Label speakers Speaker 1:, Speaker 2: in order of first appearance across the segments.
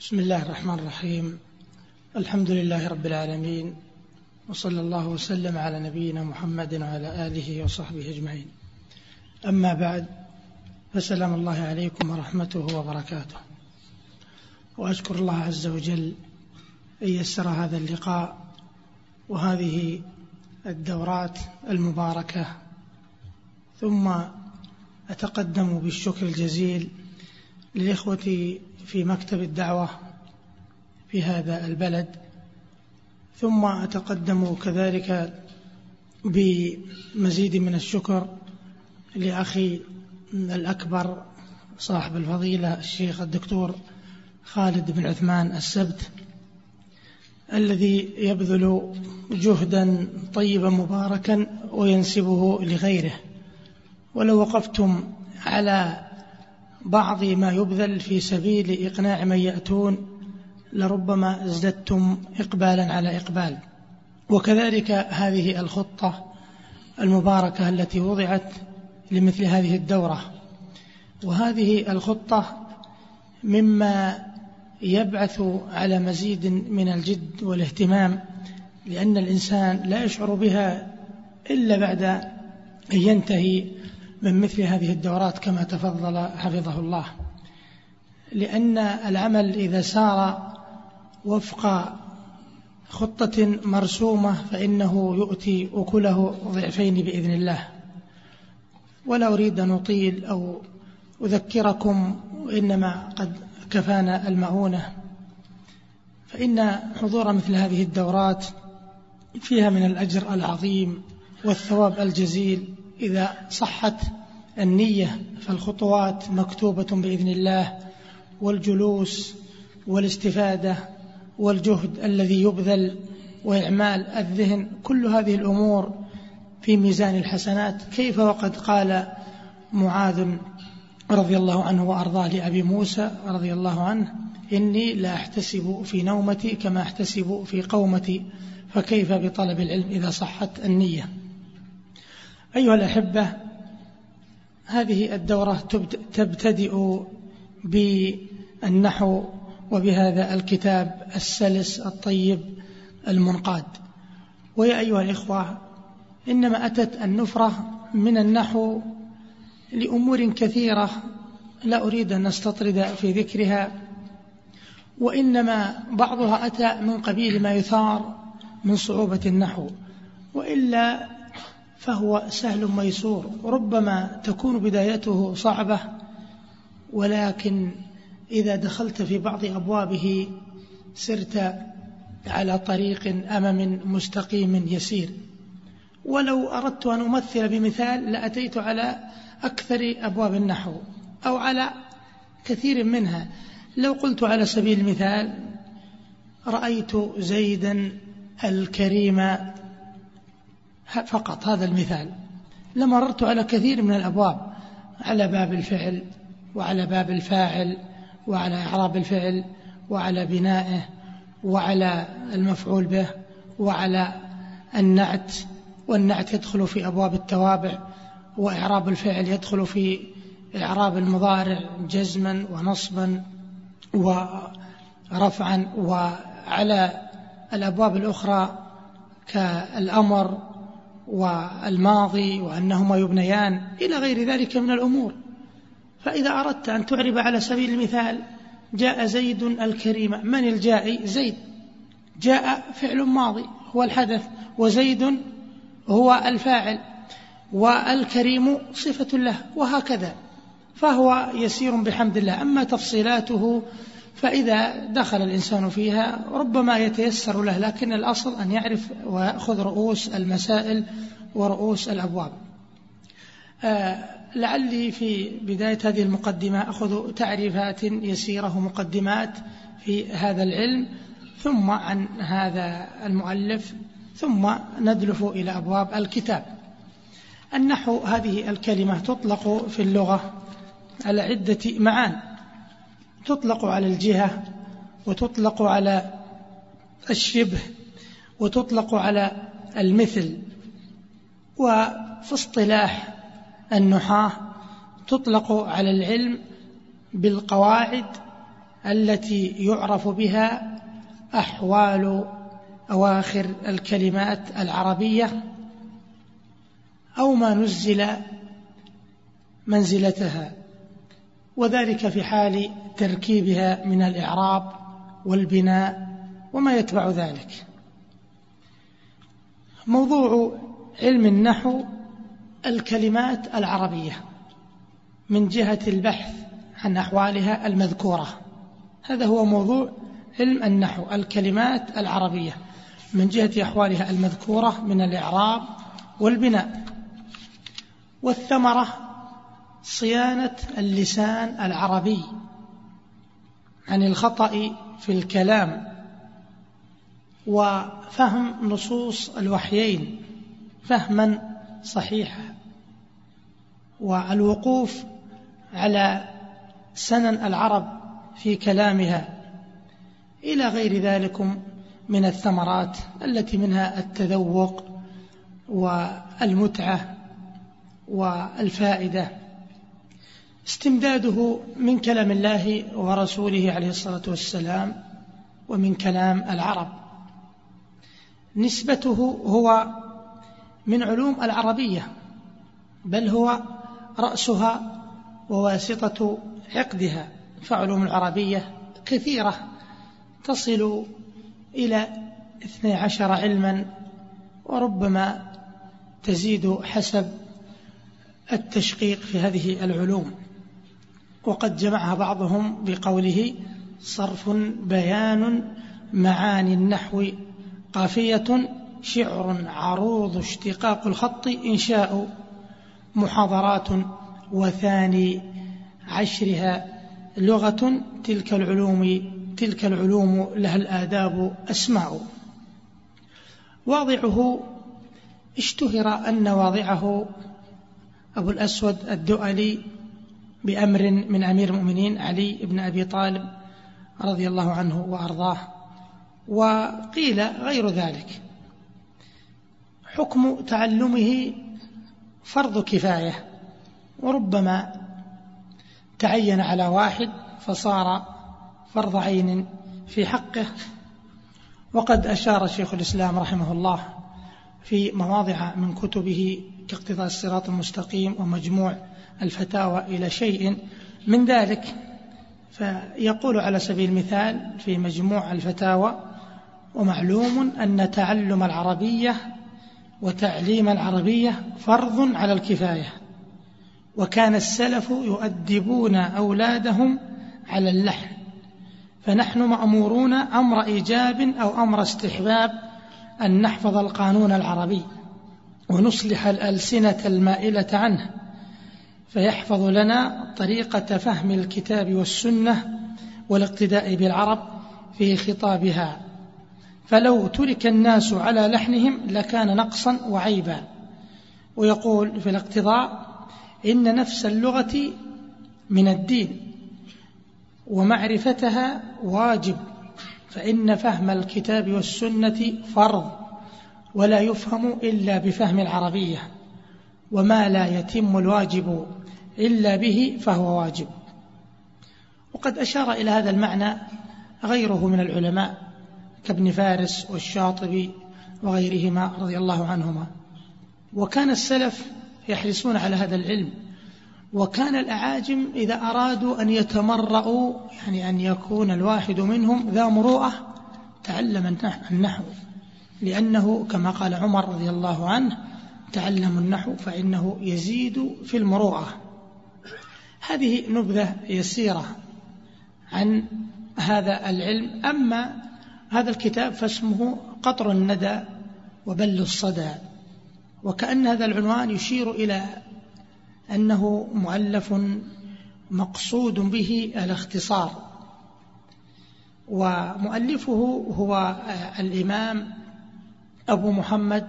Speaker 1: بسم الله الرحمن الرحيم. الحمد لله رب العالمين وصلى الله وسلم على نبينا محمد وعلى آله وصحبه أجمعين. أما بعد فسلام الله عليكم ورحمته وبركاته. وأشكر الله عز وجل أن يسر هذا اللقاء وهذه الدورات المباركة. ثم أتقدم بالشكر الجزيل للإخوة في مكتب الدعوة في هذا البلد ثم أتقدم كذلك بمزيد من الشكر لأخي الأكبر صاحب الفضيلة الشيخ الدكتور خالد بن عثمان السبت الذي يبذل جهدا طيبا مباركا وينسبه لغيره. ولو وقفتم على بعض ما يبذل في سبيل إقناع من يأتون لربما ازددتم إقبالا على إقبال. وكذلك هذه الخطة المباركة التي وضعت لمثل هذه الدورة. وهذه الخطة مما يبعث على مزيد من الجد والاهتمام لأن الإنسان لا يشعر بها إلا بعد أن ينتهي من مثل هذه الدورات كما تفضل حفظه الله. لأن العمل إذا سار وفق خطة مرسومة فإنه يؤتي أكله ضعفين بإذن الله. ولا أريد أن أطيل أو أذكركم إنما قد كفانا المعونة. فإن حضور مثل هذه الدورات فيها من الأجر العظيم والثواب الجزيل. إذا صحت النية فالخطوات مكتوبة بإذن الله والجلوس والاستفادة والجهد الذي يبذل وإعمال الذهن كل هذه الأمور في ميزان الحسنات. كيف وقد قال معاذ رضي الله عنه وأرضاه لأبي موسى رضي الله عنه؟ إني لا أحتسب في نومتي كما أحتسب في قومتي فكيف بطلب العلم إذا صحت النية؟ أيها الأحبة هذه الدورة تبتدئ بالنحو وبهذا الكتاب السلس الطيب المنقاد. ويا أيها الإخوة إنما أتت النفرة من النحو لأمور كثيرة لا أريد أن نستطرد في ذكرها وإنما بعضها أتى من قبيل ما يثار من صعوبة النحو وإلا فهو سهل ميسور. ربما تكون بدايته صعبة ولكن إذا دخلت في بعض أبوابه سرت على طريق أمم مستقيم يسير. ولو أردت أن أمثل بمثال لأتيت على أكثر أبواب النحو أو على كثير منها. لو قلت على سبيل المثال رأيت زيدا الكريم فقط هذا المثال. لمررت على كثير من الأبواب على باب الفعل وعلى باب الفاعل وعلى إعراب الفعل وعلى بنائه وعلى المفعول به وعلى النعت والنعت يدخل في أبواب التوابع وإعراب الفعل يدخل في إعراب المضارع جزما ونصبا ورفعا. وعلى الأبواب الأخرى كالأمر والماضي وأنهما يبنيان إلى غير ذلك من الأمور. فإذا أردت أن تعرب على سبيل المثال جاء زيد الكريم. من الجائي زيد. جاء فعل ماضي هو الحدث وزيد هو الفاعل. والكريم صفة له وهكذا. فهو يسير بحمد الله. أما تفصيلاته فإذا دخل الإنسان فيها ربما يتيسر له لكن الأصل أن يعرف ويأخذ رؤوس المسائل ورؤوس الأبواب. آه لعلي في بداية هذه المقدمة أخذ تعريفات يسيرة مقدمات في هذا العلم ثم عن هذا المؤلف ثم ندلف إلى أبواب الكتاب. النحو هذه الكلمة تطلق في اللغة على عدة معان. تطلق على الجهة وتطلق على الشبه وتطلق على المثل. وفي اصطلاح النحاة تطلق على العلم بالقواعد التي يعرف بها أحوال أواخر الكلمات العربية أو ما نزل منزلتها. وذلك في حال تركيبها من الإعراب والبناء وما يتبع ذلك. موضوع علم النحو الكلمات العربية من جهة البحث عن أحوالها المذكورة. هذا هو موضوع علم النحو الكلمات العربية من جهة أحوالها المذكورة من الإعراب والبناء. والثمرة صيانة اللسان العربي. عن الخطأ في الكلام وفهم نصوص الوحيين فهما صحيحا. والوقوف على سنن العرب في كلامها إلى غير ذلك من الثمرات التي منها التذوق والمتعة والفائدة. استمداده من كلام الله ورسوله عليه الصلاة والسلام ومن كلام العرب. نسبته هو من علوم العربية بل هو رأسها وواسطة عقدها فعلوم العربية كثيرة تصل إلى اثني عشر علما وربما تزيد حسب التشقيق في هذه العلوم. وقد جمعها بعضهم بقوله صرف بيان معاني النحو قافية شعر عروض اشتقاق الخط إنشاء محاضرات وثاني عشرها لغة تلك العلوم تلك العلوم لها الآداب أسماء. واضعه اشتهر أن واضعه أبو الأسود الدؤلي بأمر من أمير المؤمنين علي بن أبي طالب رضي الله عنه وأرضاه وقيل غير ذلك. حكم تعلمه فرض كفاية وربما تعين على واحد فصار فرض عين في حقه. وقد أشار شيخ الإسلام رحمه الله في مواضع من كتبه كاقتضاء الصراط المستقيم ومجموع الفتاوى إلى شيء من ذلك. فيقول على سبيل المثال في مجموع الفتاوى ومعلوم أن تعلم العربية وتعليم العربية فرض على الكفاية وكان السلف يؤدبون أولادهم على اللحن فنحن مأمورون أمر إيجاب أو أمر استحباب أن نحفظ القانون العربي ونصلح الألسنة المائلة عنه. فيحفظ لنا طريقة فهم الكتاب والسنة والاقتداء بالعرب في خطابها. فلو ترك الناس على لحنهم لكان نقصا وعيبا. ويقول في الاقتضاء إن نفس اللغة من الدين ومعرفتها واجب فإن فهم الكتاب والسنة فرض ولا يفهم إلا بفهم العربية وما لا يتم الواجب. إلا به فهو واجب. وقد أشار إلى هذا المعنى غيره من العلماء كابن فارس والشاطبي وغيرهما رضي الله عنهما. وكان السلف يحرصون على هذا العلم وكان الأعاجم إذا أرادوا أن يتمرأوا يعني أن يكون الواحد منهم ذا مروءة تعلم النحو لأنه كما قال عمر رضي الله عنه تعلموا النحو فإنه يزيد في المروءة. هذه نبذة يسيرة عن هذا العلم. أما هذا الكتاب فاسمه قطر الندى وبل الصدى وكأن هذا العنوان يشير إلى أنه مؤلف مقصود به الاختصار. ومؤلفه هو الإمام أبو محمد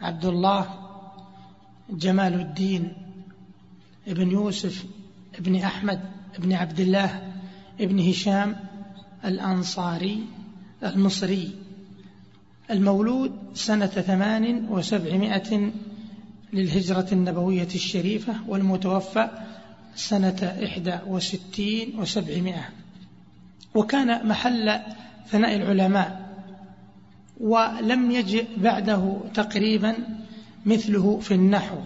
Speaker 1: عبد الله جمال الدين ابن يوسف ابن أحمد ابن عبد الله ابن هشام الأنصاري المصري المولود سنة ثمان وسبعمائة للهجرة النبوية الشريفة والمتوفى سنة إحدى وستين وسبعمائة. وكان محل ثناء العلماء ولم يجئ بعده تقريبا مثله في النحو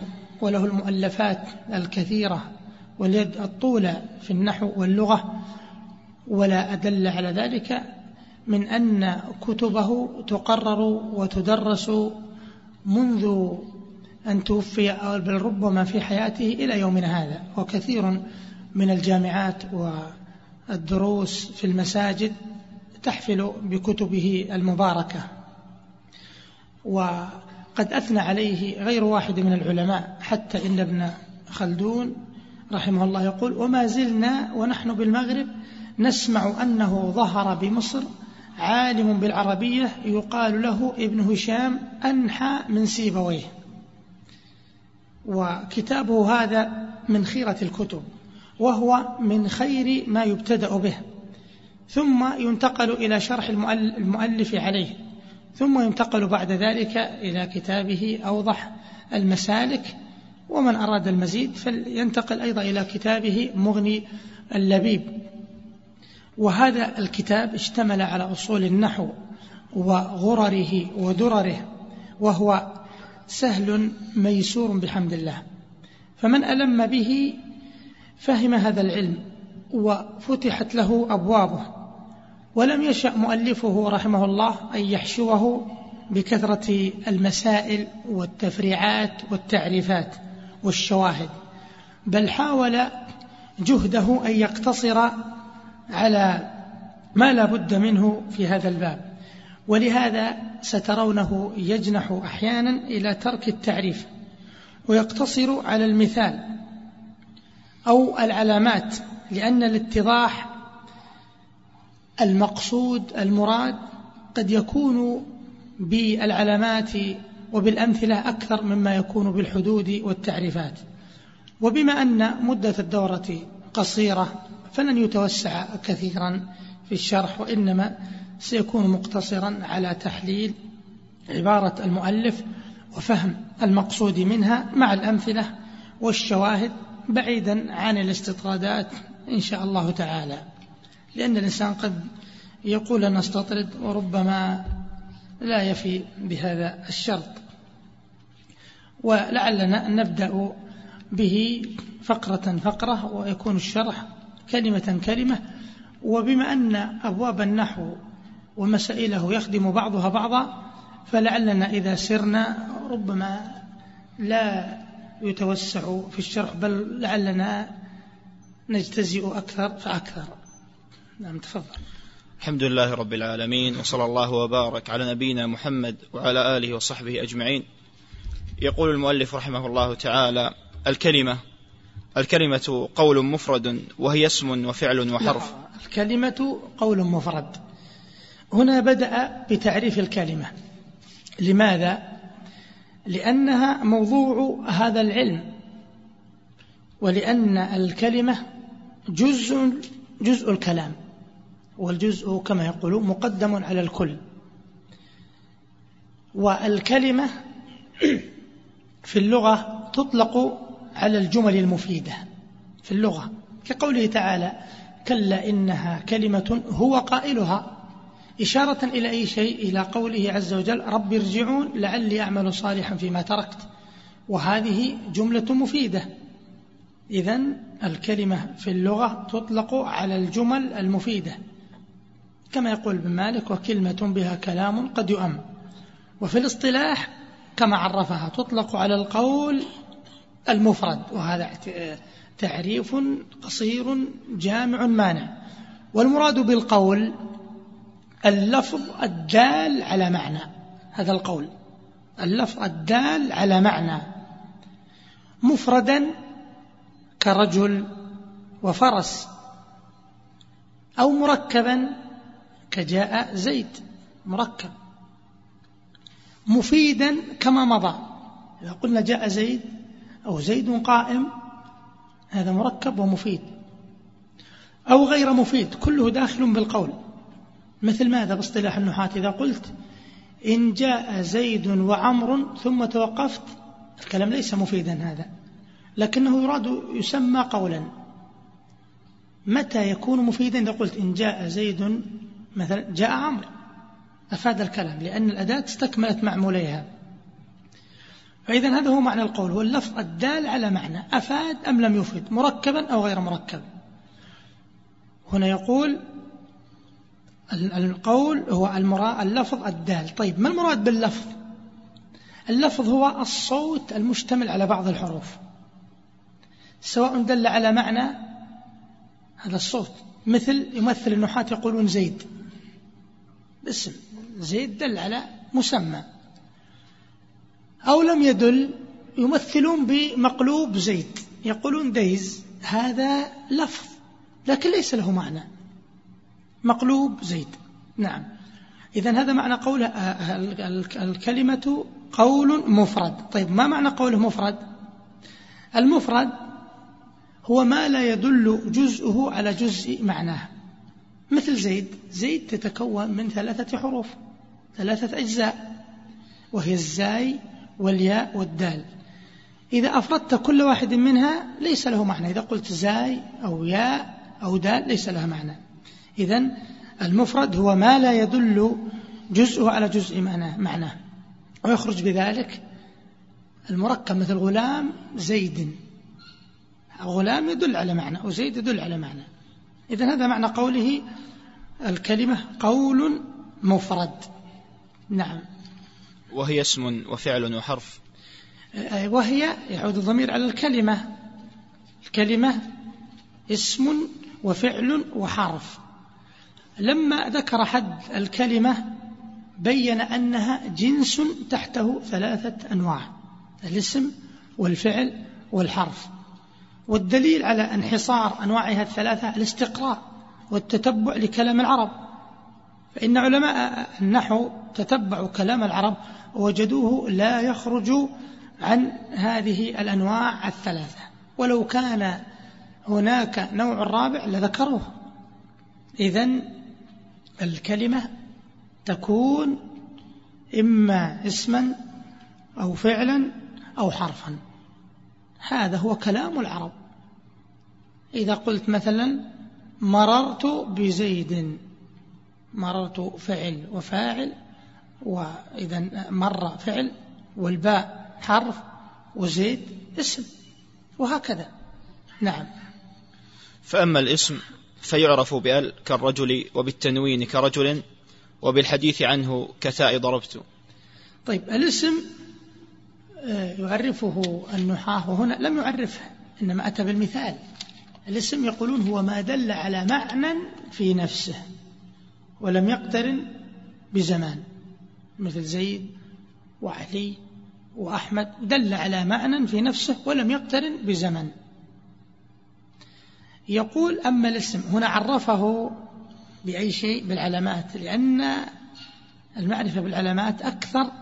Speaker 1: وله المؤلفات الكثيرة. واليد الطولة في النحو واللغة ولا أدل على ذلك من أن كتبه تقرر وتدرس منذ أن توفي أو بل ربما في حياته إلى يومنا هذا. وكثير من الجامعات والدروس في المساجد تحفل بكتبه المباركة. وقد أثنى عليه غير واحد من العلماء حتى إن ابن خلدون رحمه الله يقول وما زلنا ونحن بالمغرب نسمع أنه ظهر بمصر عالم بالعربية يقال له ابن هشام أنحى من سيبويه. وكتابه هذا من خيرة الكتب وهو من خير ما يبتدأ به. ثم ينتقل إلى شرح المؤلف عليه. ثم ينتقل بعد ذلك إلى كتابه أوضح المسالك ومن أراد المزيد فلينتقل أيضا إلى كتابه مغني اللبيب. وهذا الكتاب اشتمل على أصول النحو وغرره ودرره وهو سهل ميسور بحمد الله. فمن ألم به فهم هذا العلم وفتحت له أبوابه. ولم يشأ مؤلفه رحمه الله أن يحشوه بكثرة المسائل والتفريعات والتعريفات. والشواهد بل حاول جهده أن يقتصر على ما لا بد منه في هذا الباب. ولهذا سترونه يجنح أحيانا إلى ترك التعريف ويقتصر على المثال أو العلامات لأن الاتضاح المقصود المراد قد يكون بالعلامات وبالأمثلة أكثر مما يكون بالحدود والتعريفات. وبما أن مدة الدورة قصيرة فلن يتوسع كثيرا في الشرح وإنما سيكون مقتصرا على تحليل عبارة المؤلف وفهم المقصود منها مع الأمثلة والشواهد بعيدا عن الاستطرادات إن شاء الله تعالى. لأن الإنسان قد يقول أن نستطرد وربما لا يفي بهذا الشرط. ولعلنا نبدأ به فقرة فقرة ويكون الشرح كلمة كلمة. وبما أن أبواب النحو ومسائله يخدم بعضها بعضا فلعلنا إذا سرنا ربما لا يتوسع في الشرح بل لعلنا نجتزئ أكثر فأكثر. نعم تفضل.
Speaker 2: الحمد لله رب العالمين وصلى الله وبارك على نبينا محمد وعلى آله وصحبه أجمعين. يقول المؤلف رحمه الله تعالى الكلمة الكلمة قول مفرد وهي اسم وفعل وحرف.
Speaker 1: الكلمة قول مفرد. هنا بدأ بتعريف الكلمة. لماذا؟ لأنها موضوع هذا العلم ولأن الكلمة جزء جزء الكلام. والجزء كما يقول مقدم على الكل. والكلمة في اللغة تطلق على الجمل المفيدة. في اللغة كقوله تعالى كلا إنها كلمة هو قائلها. إشارة إلى أي شيء؟ إلى قوله عز وجل رب ارجعون لعلي أعمل صالحا فيما تركت. وهذه جملة مفيدة. إذا الكلمة في اللغة تطلق على الجمل المفيدة. كما يقول ابن مالك وكلمة بها كلام قد يؤم. وفي الاصطلاح كما عرفها تطلق على القول المفرد وهذا تعريف قصير جامع مانع. والمراد بالقول اللفظ الدال على معنى هذا القول. اللفظ الدال على معنى. مفردا كرجل وفرس أو مركبا كجاء زيد مركب. مفيدا كما مضى. إذا قلنا جاء زيد أو زيد قائم هذا مركب ومفيد. أو غير مفيد كله داخل بالقول. مثل ماذا باصطلاح النحاة؟ إذا قلت إن جاء زيد وعمر ثم توقفت الكلام ليس مفيدا هذا. لكنه يراد يسمى قولا. متى يكون مفيدا؟ إذا قلت إن جاء زيد مثلا جاء عمرو. أفاد الكلام لأن الأداة استكملت معموليها. فإذا هذا هو معنى القول هو اللفظ الدال على معنى أفاد أم لم يفد مركبا أو غير مركب. هنا يقول القول هو المراد اللفظ الدال. طيب ما المراد باللفظ؟ اللفظ هو الصوت المشتمل على بعض الحروف. سواء دل على معنى هذا الصوت. مثل يمثل النحاة يقولون زيد. اسم. زيد دل على مسمى. أو لم يدل يمثلون بمقلوب زيد. يقولون ديز هذا لفظ. لكن ليس له معنى. مقلوب زيد. نعم. إذا هذا معنى قول آه، الكلمة قول مفرد. طيب ما معنى قوله مفرد؟ المفرد هو ما لا يدل جزءه على جزء معناه. مثل زيد. زيد تتكون من ثلاثة حروف ثلاثة أجزاء وهي الزاي والياء والدال. إذا أفردت كل واحد منها ليس له معنى. إذا قلت زاي أو ياء أو دال ليس لها معنى. إذا المفرد هو ما لا يدل جزءه على جزء معناه معناه. ويخرج بذلك المركب مثل غلام زيد. غلام يدل على معنى وزيد يدل على معنى. إذا هذا معنى قوله الكلمة قول مفرد. نعم.
Speaker 2: وهي اسم وفعل وحرف.
Speaker 1: وهي يعود الضمير على الكلمة. الكلمة اسم وفعل وحرف. لما ذكر حد الكلمة بين أنها جنس تحته ثلاثة أنواع. الاسم والفعل والحرف. والدليل على انحصار أنواعها الثلاثة الاستقراء والتتبع لكلام العرب. فإن علماء النحو تتبعوا كلام العرب ووجدوه لا يخرج عن هذه الأنواع الثلاثة. ولو كان هناك نوع رابع لذكروه. إذا الكلمة تكون إما اسما أو فعلا أو حرفا. هذا هو كلام العرب. إذا قلت مثلا مررت بزيد مررت فعل وفاعل وإذا مر فعل والباء حرف وزيد اسم وهكذا. نعم.
Speaker 2: فأما الاسم فيعرف بأل كالرجل وبالتنوين كرجل وبالحديث عنه كثاء ضربت.
Speaker 1: طيب الاسم آه، يعرفه النحاة وهنا لم يعرفه إنما أتى بالمثال. الاسم يقولون هو ما دل على معنى في نفسه ولم يقترن بزمان مثل زيد وعلي وأحمد دل على معنى في نفسه ولم يقترن بزمن. يقول أما الاسم هنا عرفه بأي شيء؟ بالعلامات لأن المعرفة بالعلامات أكثر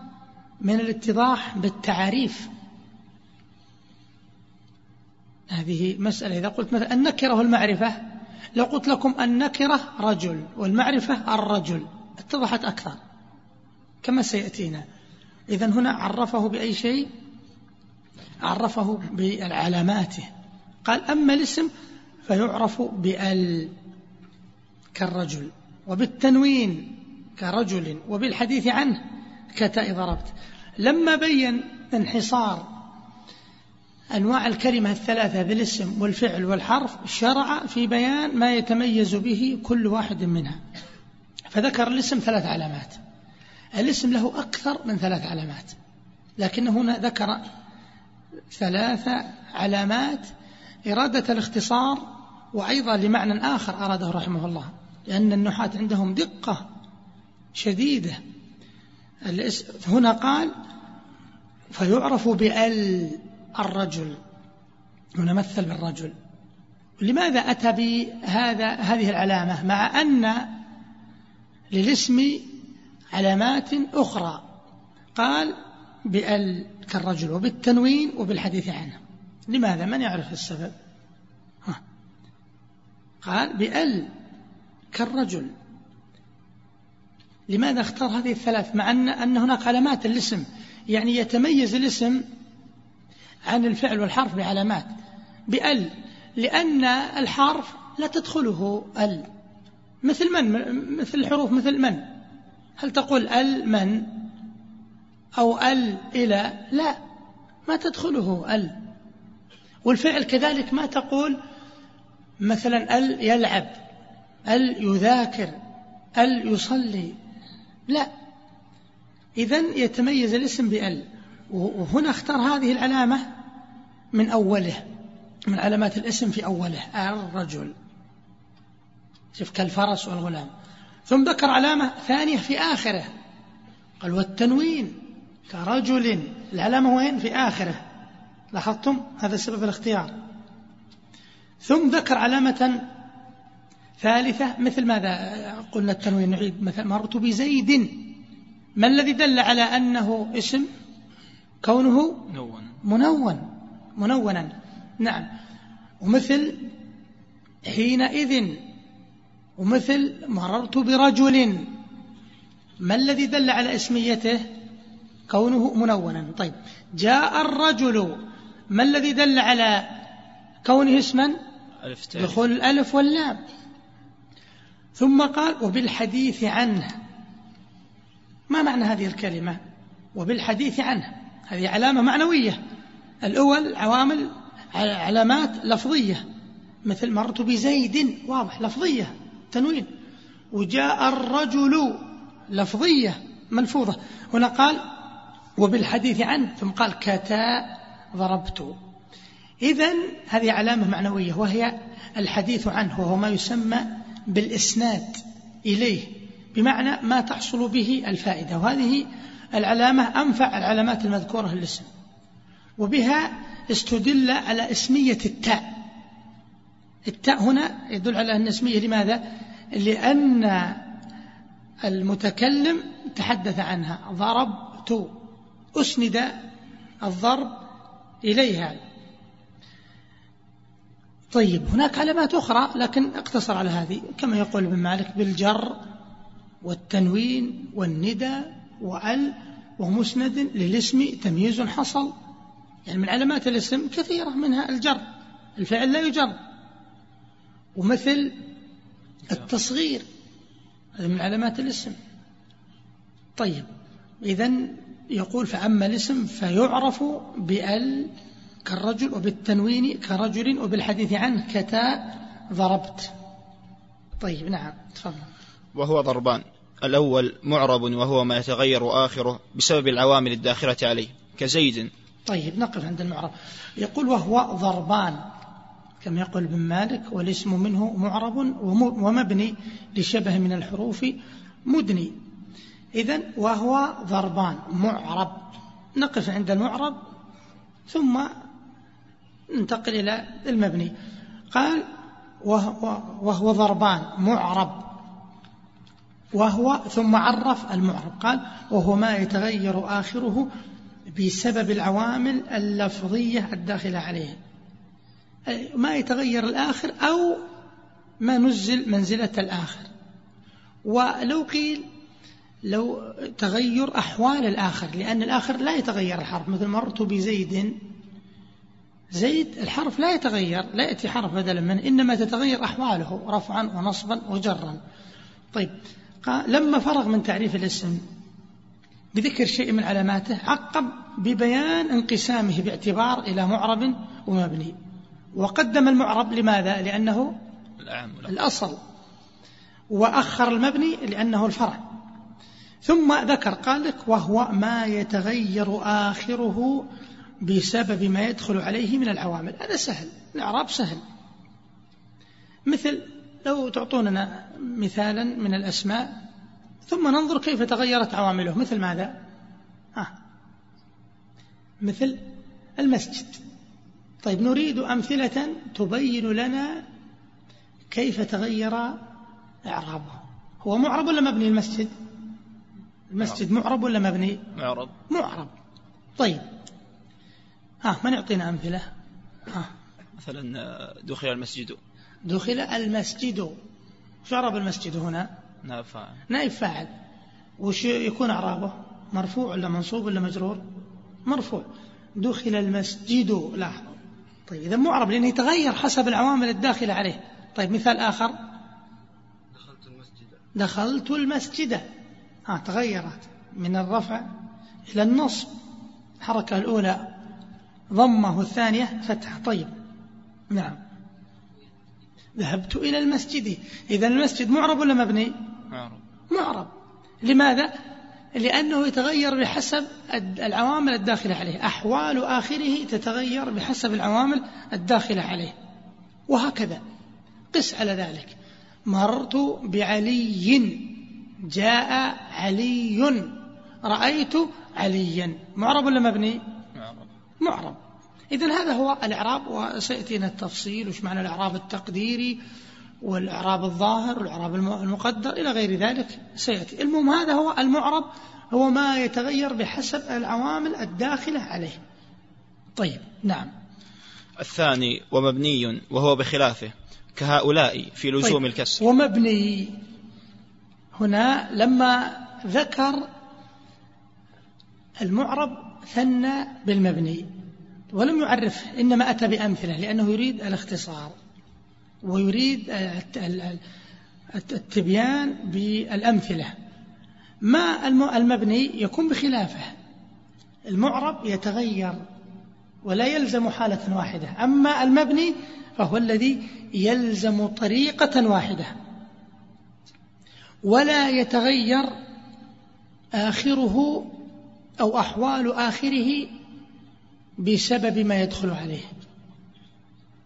Speaker 1: من الاتضاح بالتعاريف هذه مسألة. إذا قلت مثلا النكرة والمعرفة لو قلت لكم النكرة رجل والمعرفة الرجل اتضحت أكثر. كما سيأتينا. إذا هنا عرفه بأي شيء؟ عرفه بالعلامات. قال أما الاسم فيعرف بأل كالرجل وبالتنوين كرجل وبالحديث عنه كتاء ضربت لما بين انحصار أنواع الكلمة الثلاثة بالاسم والفعل والحرف شرع في بيان ما يتميز به كل واحد منها. فذكر الاسم ثلاث علامات. الاسم له أكثر من ثلاث علامات لكن هنا ذكر ثلاث علامات إرادة الاختصار وأيضا لمعنى آخر أراده رحمه الله لأن النحاة عندهم دقة شديدة. هنا قال فيعرف بأل. الرجل. هنا مثل بالرجل. لماذا أتى بهذا هذه العلامة؟ مع أن للاسم علامات أخرى. قال بأل كالرجل وبالتنوين وبالحديث عنه. لماذا؟ من يعرف السبب؟ ها. قال بأل كالرجل. لماذا اختار هذه الثلاث؟ مع أن, أن هناك علامات الاسم يعني يتميز الاسم عن الفعل والحرف بعلامات. بأل لأن الحرف لا تدخله أل. مثل من؟ مثل الحروف مثل من؟ هل تقول أل من؟ أو أل إلى؟ لا ما تدخله أل. والفعل كذلك ما تقول مثلا أل يلعب أل يذاكر أل يصلي. لا. إذا يتميز الاسم بأل. وهنا اختار هذه العلامة من أوله من علامات الاسم في أوله الرجل. شوف كالفرس والغلام. ثم ذكر علامة ثانية في آخره. قال والتنوين كرجل. العلامة وين؟ في آخره. لاحظتم؟ هذا سبب الاختيار. ثم ذكر علامة ثالثة مثل ماذا؟ قلنا التنوين نعيد مثل مرت بزيد. ما الذي دل على أنه اسم؟ كونه منون منونا. نعم. ومثل حينئذ ومثل مررت برجل. ما الذي دل على اسميته؟ كونه منونا. طيب. جاء الرجل. ما الذي دل على كونه اسما؟ دخول الألف واللام. ثم قال وبالحديث عنه. ما معنى هذه الكلمة؟ وبالحديث عنه. هذه علامة معنوية. الأول عوامل علامات لفظية مثل مرت بزيد واضح لفظية تنوين. وجاء الرجل لفظية ملفوظة. هنا قال وبالحديث عنه ثم قال كتا ضربت. إذا هذه علامة معنوية وهي الحديث عنه وهو ما يسمى بالإسناد إليه بمعنى ما تحصل به الفائدة. وهذه العلامة أنفع العلامات المذكورة للاسم وبها استدل على اسمية التاء. التاء هنا يدل على أن اسمية لماذا؟ لأن المتكلم تحدث عنها. ضربت. أسند الضرب إليها. طيب هناك علامات أخرى لكن اقتصر على هذه. كما يقول ابن مالك بالجر والتنوين والندى وأل ومسند للاسم تمييز حصل. يعني من علامات الاسم كثيرة منها الجر الفعل لا يجر. ومثل التصغير هذا من علامات الاسم. طيب إذا يقول فأما الاسم فيعرف بأل كالرجل وبالتنوين كرجل وبالحديث عنه كتاء ضربت. طيب نعم تفضل.
Speaker 2: وهو ضربان. الأول معرب وهو ما يتغير آخره بسبب العوامل الداخلة عليه كزيد.
Speaker 1: طيب نقف عند المعرب. يقول وهو ضربان كما يقول ابن مالك والاسم منه معرب ومبني لشبه من الحروف مدني. إذا وهو ضربان معرب. نقف عند المعرب ثم ننتقل إلى المبني. قال وهو, وهو ضربان معرب. وهو ثم عرف المعرب. قال وهو ما يتغير آخره بسبب العوامل اللفظية الداخلة عليه. ما يتغير الآخر أو ما نزل منزلة الآخر. ولو قيل لو تغير أحوال الآخر لأن الآخر لا يتغير الحرف. مثل مرت بزيد زيد الحرف لا يتغير لا يأتي حرف بدلا منه إنما تتغير أحواله رفعا ونصبا وجرا. طيب قال لما فرغ من تعريف الاسم بذكر شيء من علاماته عقب ببيان انقسامه باعتبار إلى معرب ومبني. وقدم المعرب لماذا؟ لأنه الأصل. وأخر المبني لأنه الفرع. ثم ذكر قال لك وهو ما يتغير آخره بسبب ما يدخل عليه من العوامل. هذا سهل. الإعراب سهل. مثل لو تعطوننا مثالا من الأسماء ثم ننظر كيف تغيرت عوامله. مثل ماذا؟ آه. مثل المسجد. طيب نريد أمثلة تبين لنا كيف تغير إعرابه. هو معرب ولا مبني المسجد؟ المسجد معرب ولا مبني؟
Speaker 2: معرب.
Speaker 1: معرب. طيب ها من يعطينا أمثلة؟ ها.
Speaker 2: مثلا دخل المسجد.
Speaker 1: دخل المسجد. شو أعراب المسجد هنا.
Speaker 2: نائب فاعل.
Speaker 1: نائب فاعل وش يكون أعرابه؟ مرفوع ولا منصوب ولا مجرور؟ مرفوع. دخل المسجد. لاحظوا طيب إذا معرب لأنه يتغير حسب العوامل الداخلة عليه. طيب مثال آخر.
Speaker 3: دخلت المسجد.
Speaker 1: دخلت المسجد. ها تغيرت. من الرفع إلى النصب. الحركة الأولى ضمه الثانية فتح طيب. نعم. ذهبت إلى المسجد. إذا المسجد معرب ولا مبني؟
Speaker 2: معرب.
Speaker 1: معرب. لماذا؟ لأنه يتغير بحسب العوامل الداخلة عليه. أحوال آخره تتغير بحسب العوامل الداخلة عليه. وهكذا. قس على ذلك. مررت بعلي جاء علي. رأيت عليا. معرب ولا مبني؟
Speaker 2: معرب.
Speaker 1: معرب. إذا هذا هو الإعراب وسيأتينا التفصيل وش معنى الإعراب التقديري والإعراب الظاهر والإعراب المقدر إلى غير ذلك سيأتي. المهم هذا هو المعرب هو ما يتغير بحسب العوامل الداخلة عليه. طيب نعم.
Speaker 2: الثاني ومبني وهو بخلافه كهؤلاء في لزوم
Speaker 1: طيب
Speaker 2: الكسر.
Speaker 1: ومبني. هنا لما ذكر المعرب ثنى بالمبني. ولم يعرفه إنما أتى بأمثلة لأنه يريد الاختصار ويريد التبيان بالأمثلة. ما المبني يكون بخلافه. المعرب يتغير ولا يلزم حالة واحدة. أما المبني فهو الذي يلزم طريقة واحدة. ولا يتغير آخره أو أحوال آخره بسبب ما يدخل عليه.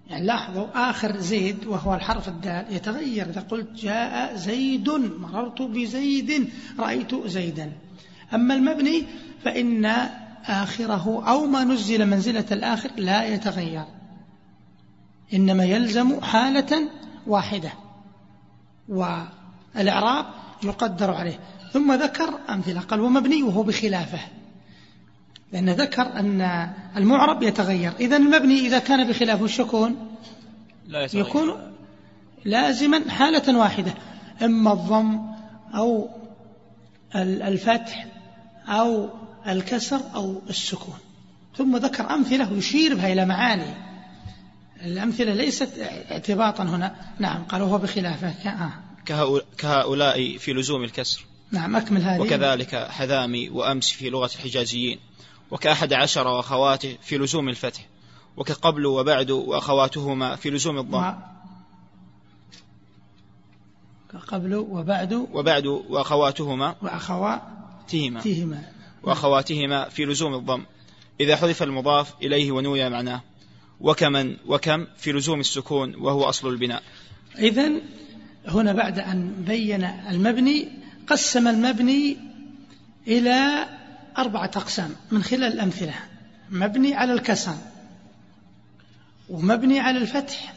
Speaker 1: يعني لاحظوا آخر زيد وهو الحرف الدال يتغير. إذا قلت جاء زيد مررت بزيد رأيت زيدا. أما المبني فإن آخره أو ما نزل منزلة الآخر لا يتغير. إنما يلزم حالة واحدة والإعراب يقدر عليه. ثم ذكر أمثلة قال ومبني وهو بخلافة. لأن ذكر أن المعرب يتغير. إذا المبني إذا كان بخلافه الشكون
Speaker 2: لا يتغير.
Speaker 1: يكون لازما حالة واحدة. إما الضم أو الفتح أو الكسر أو السكون. ثم ذكر أمثلة يشير بها إلى معاني. الأمثلة ليست اعتباطا هنا. نعم قال وهو بخلافه آه.
Speaker 2: كهؤلاء في لزوم الكسر.
Speaker 1: نعم أكمل هذه.
Speaker 2: وكذلك حذامي وأمس في لغة الحجازيين. وكأحد عشر وأخواته في لزوم الفتح وكقبل وبعد وأخواتهما في لزوم الضم
Speaker 1: كقبل وبعد
Speaker 2: وبعد وأخواتهما
Speaker 1: وأخواتهما
Speaker 2: تهما وأخواتهما في لزوم الضم. إذا حذف المضاف إليه ونوي معناه. وكمن وكم في لزوم السكون وهو أصل البناء.
Speaker 1: إذا هنا بعد أن بين المبني قسم المبني إلى أربعة أقسام من خلال الأمثلة. مبني على الكسر ومبني على الفتح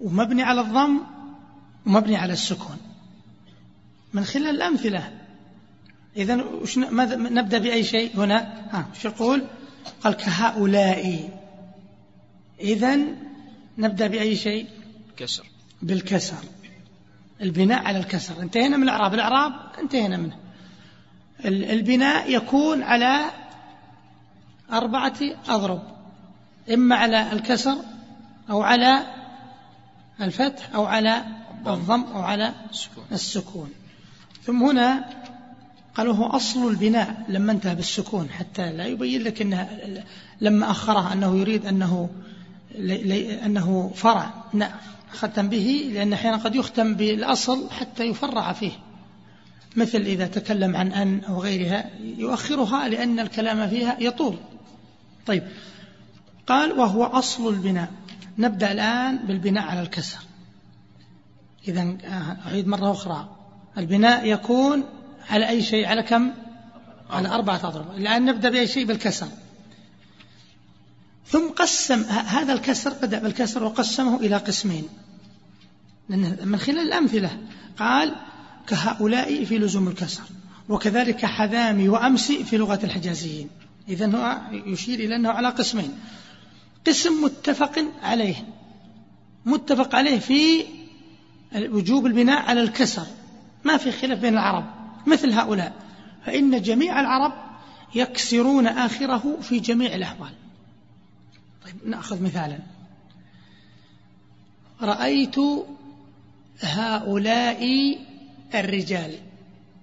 Speaker 1: ومبني على الضم ومبني على السكون. من خلال الأمثلة. إذا نبدأ بأي شيء هنا؟ ها وش يقول؟ قال كهؤلاء. إذا نبدأ بأي شيء؟
Speaker 2: كسر.
Speaker 1: بالكسر. البناء على الكسر. انتهينا من الإعراب. الإعراب انتهينا منه. البناء يكون على أربعة أضرب إما على الكسر أو على الفتح أو على الضم. أو على السكون. ثم هنا قالوا هو أصل البناء لما انتهى بالسكون حتى لا يبين لك أنها لما أخره أنه يريد أنه أنه فرع. نعم ختم به لأن أحيانا قد يختم بالأصل حتى يفرع فيه. مثل إذا تكلم عن أن أو غيرها يؤخرها لأن الكلام فيها يطول. طيب قال وهو أصل البناء. نبدأ الآن بالبناء على الكسر. إذا آه، أعيد مرة أخرى. البناء يكون على أي شيء؟ على كم؟ على أربعة أضرب. الآن نبدأ بأي شيء؟ بالكسر. ثم قسم هذا الكسر بدأ بالكسر وقسمه إلى قسمين. من خلال الأمثلة قال كهؤلاء في لزوم الكسر وكذلك حذامي وأمسي في لغة الحجازيين. إذا هو يشير إلى أنه على قسمين. قسم متفق عليه متفق عليه في وجوب البناء على الكسر. ما في خلاف بين العرب مثل هؤلاء. فإن جميع العرب يكسرون آخره في جميع الأحوال. طيب نأخذ مثالا. رأيت هؤلاء الرجال.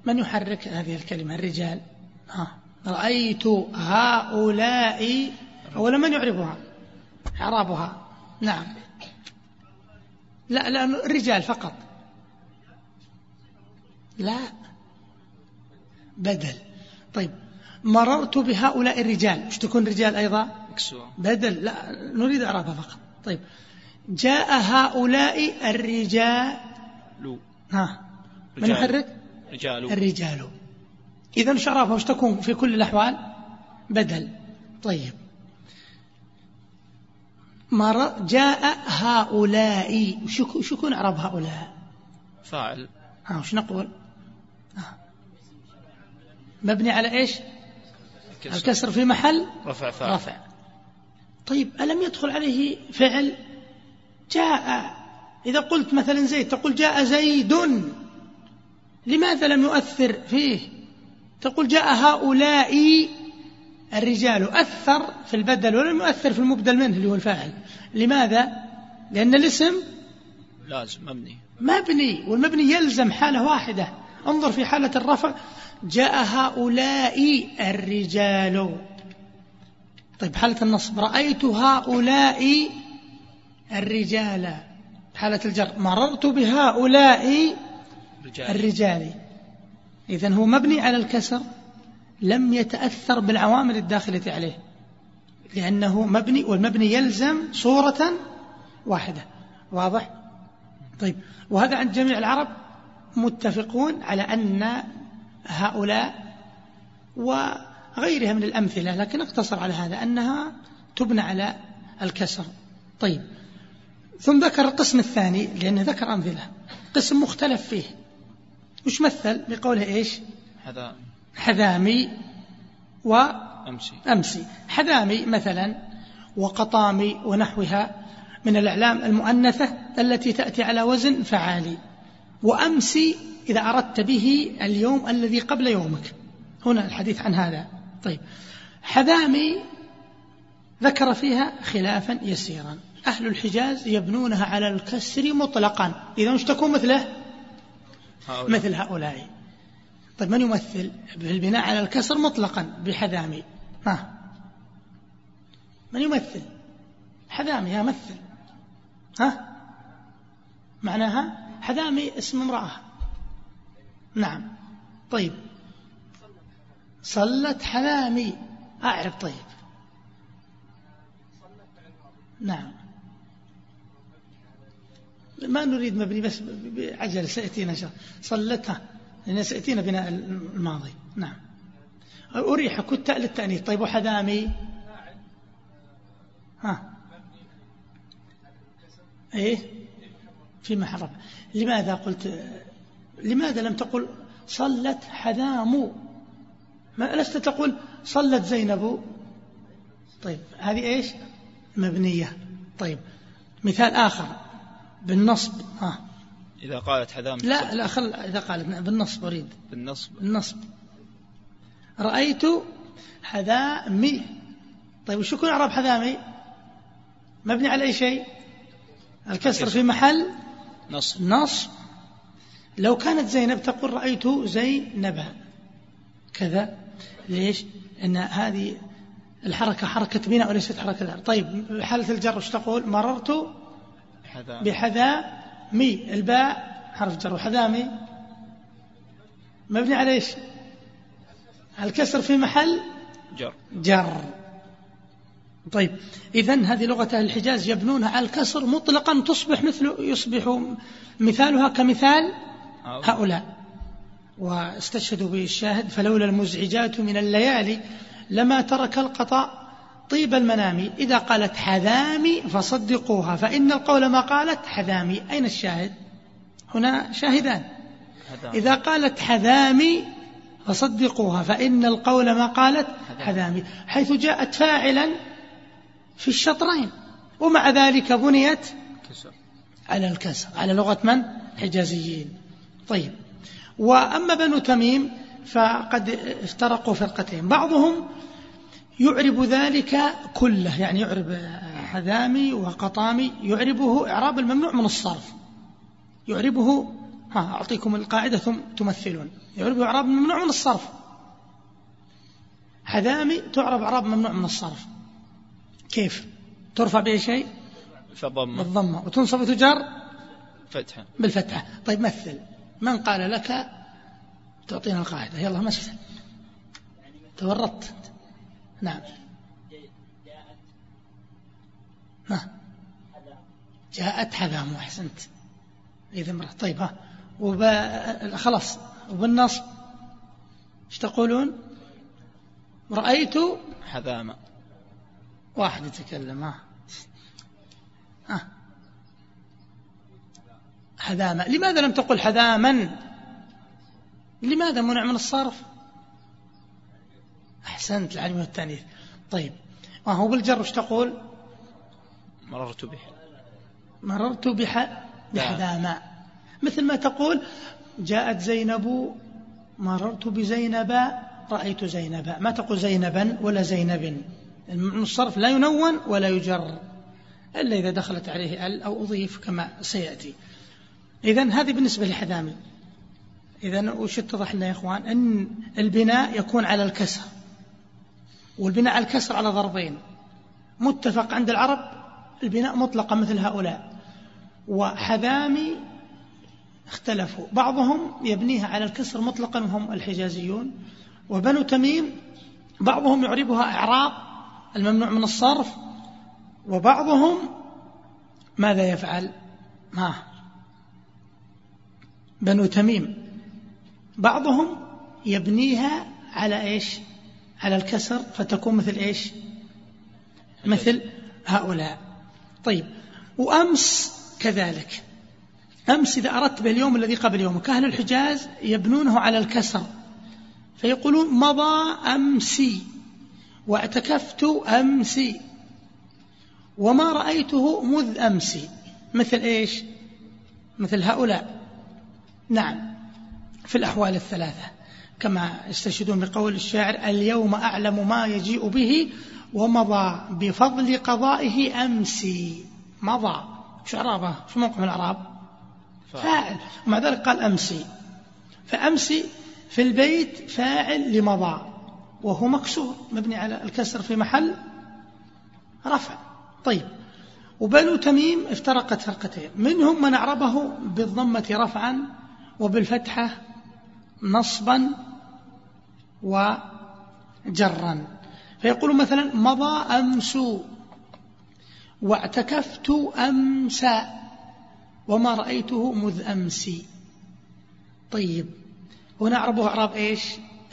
Speaker 1: من يحرك هذه الكلمة؟ الرجال. ها. رأيت هؤلاء أولا من يعربها إعرابها. نعم. لا لا الرجال فقط. لا. بدل. طيب. مررت بهؤلاء الرجال. مش تكون رجال أيضا؟ بدل. لا نريد إعرابها فقط. طيب. جاء هؤلاء الرجال. ها. من يحرك
Speaker 2: رجال.
Speaker 1: الرجال. إذا شرافة وش تكون في كل الأحوال؟ بدل. طيب. مر جاء هؤلاء. شو يكون أعراب هؤلاء؟
Speaker 2: فاعل.
Speaker 1: ها وش نقول؟ ها. مبني على إيش؟ الكسر, الكسر في محل
Speaker 2: رفع فاعل.
Speaker 1: رفع. طيب ألم يدخل عليه فعل؟ جاء. إذا قلت مثلا زيد تقول جاء زيد. لماذا لم يؤثر فيه؟ تقول جاء هؤلاء الرجال أثر في البدل ولم يؤثر في المبدل منه اللي هو الفاعل. لماذا؟ لأن الاسم
Speaker 2: لازم مبني.
Speaker 1: مبني والمبني يلزم حالة واحدة. انظر في حالة الرفع. جاء هؤلاء الرجال. طيب حالة النصب. رأيت هؤلاء الرجال. حالة الجر. مررت بهؤلاء
Speaker 2: رجال.
Speaker 1: الرجال إذن هو مبني على الكسر لم يتأثر بالعوامل الداخلة عليه لأنه مبني والمبني يلزم صورة واحدة. واضح؟ طيب. وهذا عند جميع العرب متفقون على أن هؤلاء وغيرها من الأمثلة لكن اقتصر على هذا أنها تبنى على الكسر. طيب. ثم ذكر القسم الثاني لأنه ذكر أمثلة. قسم مختلف فيه. وش مثل؟ بقوله إيش؟
Speaker 2: حذامي
Speaker 1: حذامي و
Speaker 2: أمسي.
Speaker 1: أمسي. حذامي مثلا وقطامي ونحوها من الأعلام المؤنثة التي تأتي على وزن فعالي. وأمسي إذا أردت به اليوم الذي قبل يومك. هنا الحديث عن هذا. طيب. حذامي ذكر فيها خلافا يسيرا. أهل الحجاز يبنونها على الكسر مطلقا. إذا مش تكون مثله؟ هؤلاء. مثل هؤلاء. طيب من يمثل؟ بالبناء على الكسر مطلقا بحذامي ها. من يمثل؟ حذامي ها مثل. ها. معناها حذامي اسم امرأة. نعم. طيب. صلت حذامي. أعرف طيب. نعم. ما نريد مبني بس بعجل سيأتينا إن شاء الله. صلتها. لأن سيأتينا بناء الماضي. نعم. أريح كتاء للتأنيث طيب وحذامي ها. إيه؟ في محرم لماذا قلت؟ لماذا لم تقل صلت حذام ما لست تقول صلت زينب طيب هذه إيش؟ مبنية. طيب مثال آخر. بالنصب ها.
Speaker 2: إذا قالت حذام
Speaker 1: لا لا خل إذا قالت بالنصب أريد.
Speaker 2: بالنصب.
Speaker 1: بالنصب. رأيت حذامي. طيب وش يكون إعراب حذامي؟ مبني على أي شيء؟ الكسر في محل؟
Speaker 2: نصب.
Speaker 1: نصب. لو كانت زينب تقول رأيت زينب. كذا. ليش؟ إن هذه الحركة حركة بناء وليست حركة طيب حالة الجر وش تقول؟ مررت بحذا مي الباء حرف جر. وحذامي مبني على إيش؟ الكسر في محل
Speaker 2: جر.
Speaker 1: جر. طيب إذا هذه لغة أهل الحجاز يبنونها على الكسر مطلقا تصبح مثل يصبح مثالها كمثال هؤلاء. واستشهدوا بالشاهد فلولا المزعجات من الليالي لما ترك القطع طيب المنام إذا قالت حذامي فصدقوها فإن القول ما قالت حذامي. أين الشاهد؟ هنا شاهدان. إذا قالت حذامي فصدقوها فإن القول ما قالت حذامي. حيث جاءت فاعلا في الشطرين ومع ذلك بنيت على الكسر. على لغة من؟ الحجازيين طيب. وأما بنو تميم فقد افترقوا فرقتين. بعضهم يعرب ذلك كله يعني يعرب حذامي وقطامي يعربه إعراب الممنوع من الصرف. يعربه ها أعطيكم القاعدة ثم تمثلون. يعربه إعراب الممنوع من الصرف. حذامي تعرب إعراب ممنوع من الصرف. كيف؟ ترفع بأي شيء؟
Speaker 2: فضم
Speaker 1: بالضمة. وتنصب وتجر
Speaker 2: فتحة
Speaker 1: بالفتحة. طيب مثل. من قال لك؟ تعطينا القاعدة. يلا مثل تورطت. نعم. ها. جاءت حذام أحسنت. إذا امرأة. طيب ها. وب... خلاص. وبالنصب إيش تقولون؟ رأيت
Speaker 2: حذامة
Speaker 1: واحد يتكلم ها. ها. حذامة لماذا لم تقل حذاما؟ لماذا منع من الصرف؟ أحسنت العلم والتأنيث. طيب ما هو بالجر وش تقول؟
Speaker 2: مررت به.
Speaker 1: مررت بح... بحذامة مثل ما تقول جاءت زينب مررت بزينب رأيت زينب. ما تقول زينبا ولا زينب؟ الصرف لا ينون ولا يجر إلا إذا دخلت عليه ال أو أضيف كما سيأتي. إذا هذه بالنسبة لحذامي. إذا وش اتضح لنا يا إخوان؟ أن البناء يكون على الكسر. والبناء على الكسر على ضربين. متفق عند العرب البناء مطلقا مثل هؤلاء. وحذامي اختلفوا. بعضهم يبنيها على الكسر مطلقا وهم الحجازيون. وبنو تميم بعضهم يعربها إعراب الممنوع من الصرف. وبعضهم ماذا يفعل؟ ما بنو تميم. بعضهم يبنيها على إيش؟ على الكسر فتكون مثل إيش؟ مثل هؤلاء. طيب وأمس كذلك. أمس إذا أردت باليوم الذي قبل يومك أهل الحجاز يبنونه على الكسر. فيقولون مضى أمسي واعتكفت أمسي وما رأيته مذ أمسي. مثل إيش؟ مثل هؤلاء. نعم في الأحوال الثلاثة. كما يستشهدون بقول الشاعر اليوم أعلم ما يجيء به ومضى بفضل قضائه أمسي مضى. شو عرابة؟ شو موقف الأعراب فاعل. ومع ذلك قال أمسي فأمسي في البيت فاعل لمضى. وهو مكسور مبني على الكسر في محل رفع. طيب. وبنو تميم افترقت فرقتين منهم من أعربه بالضمة رفعا وبالفتحة نصبا وجرا. فيقول مثلا مضى أمس واعتكفت أمس وما رأيته مذ أمس طيب هنا أعربه أعراب إيش؟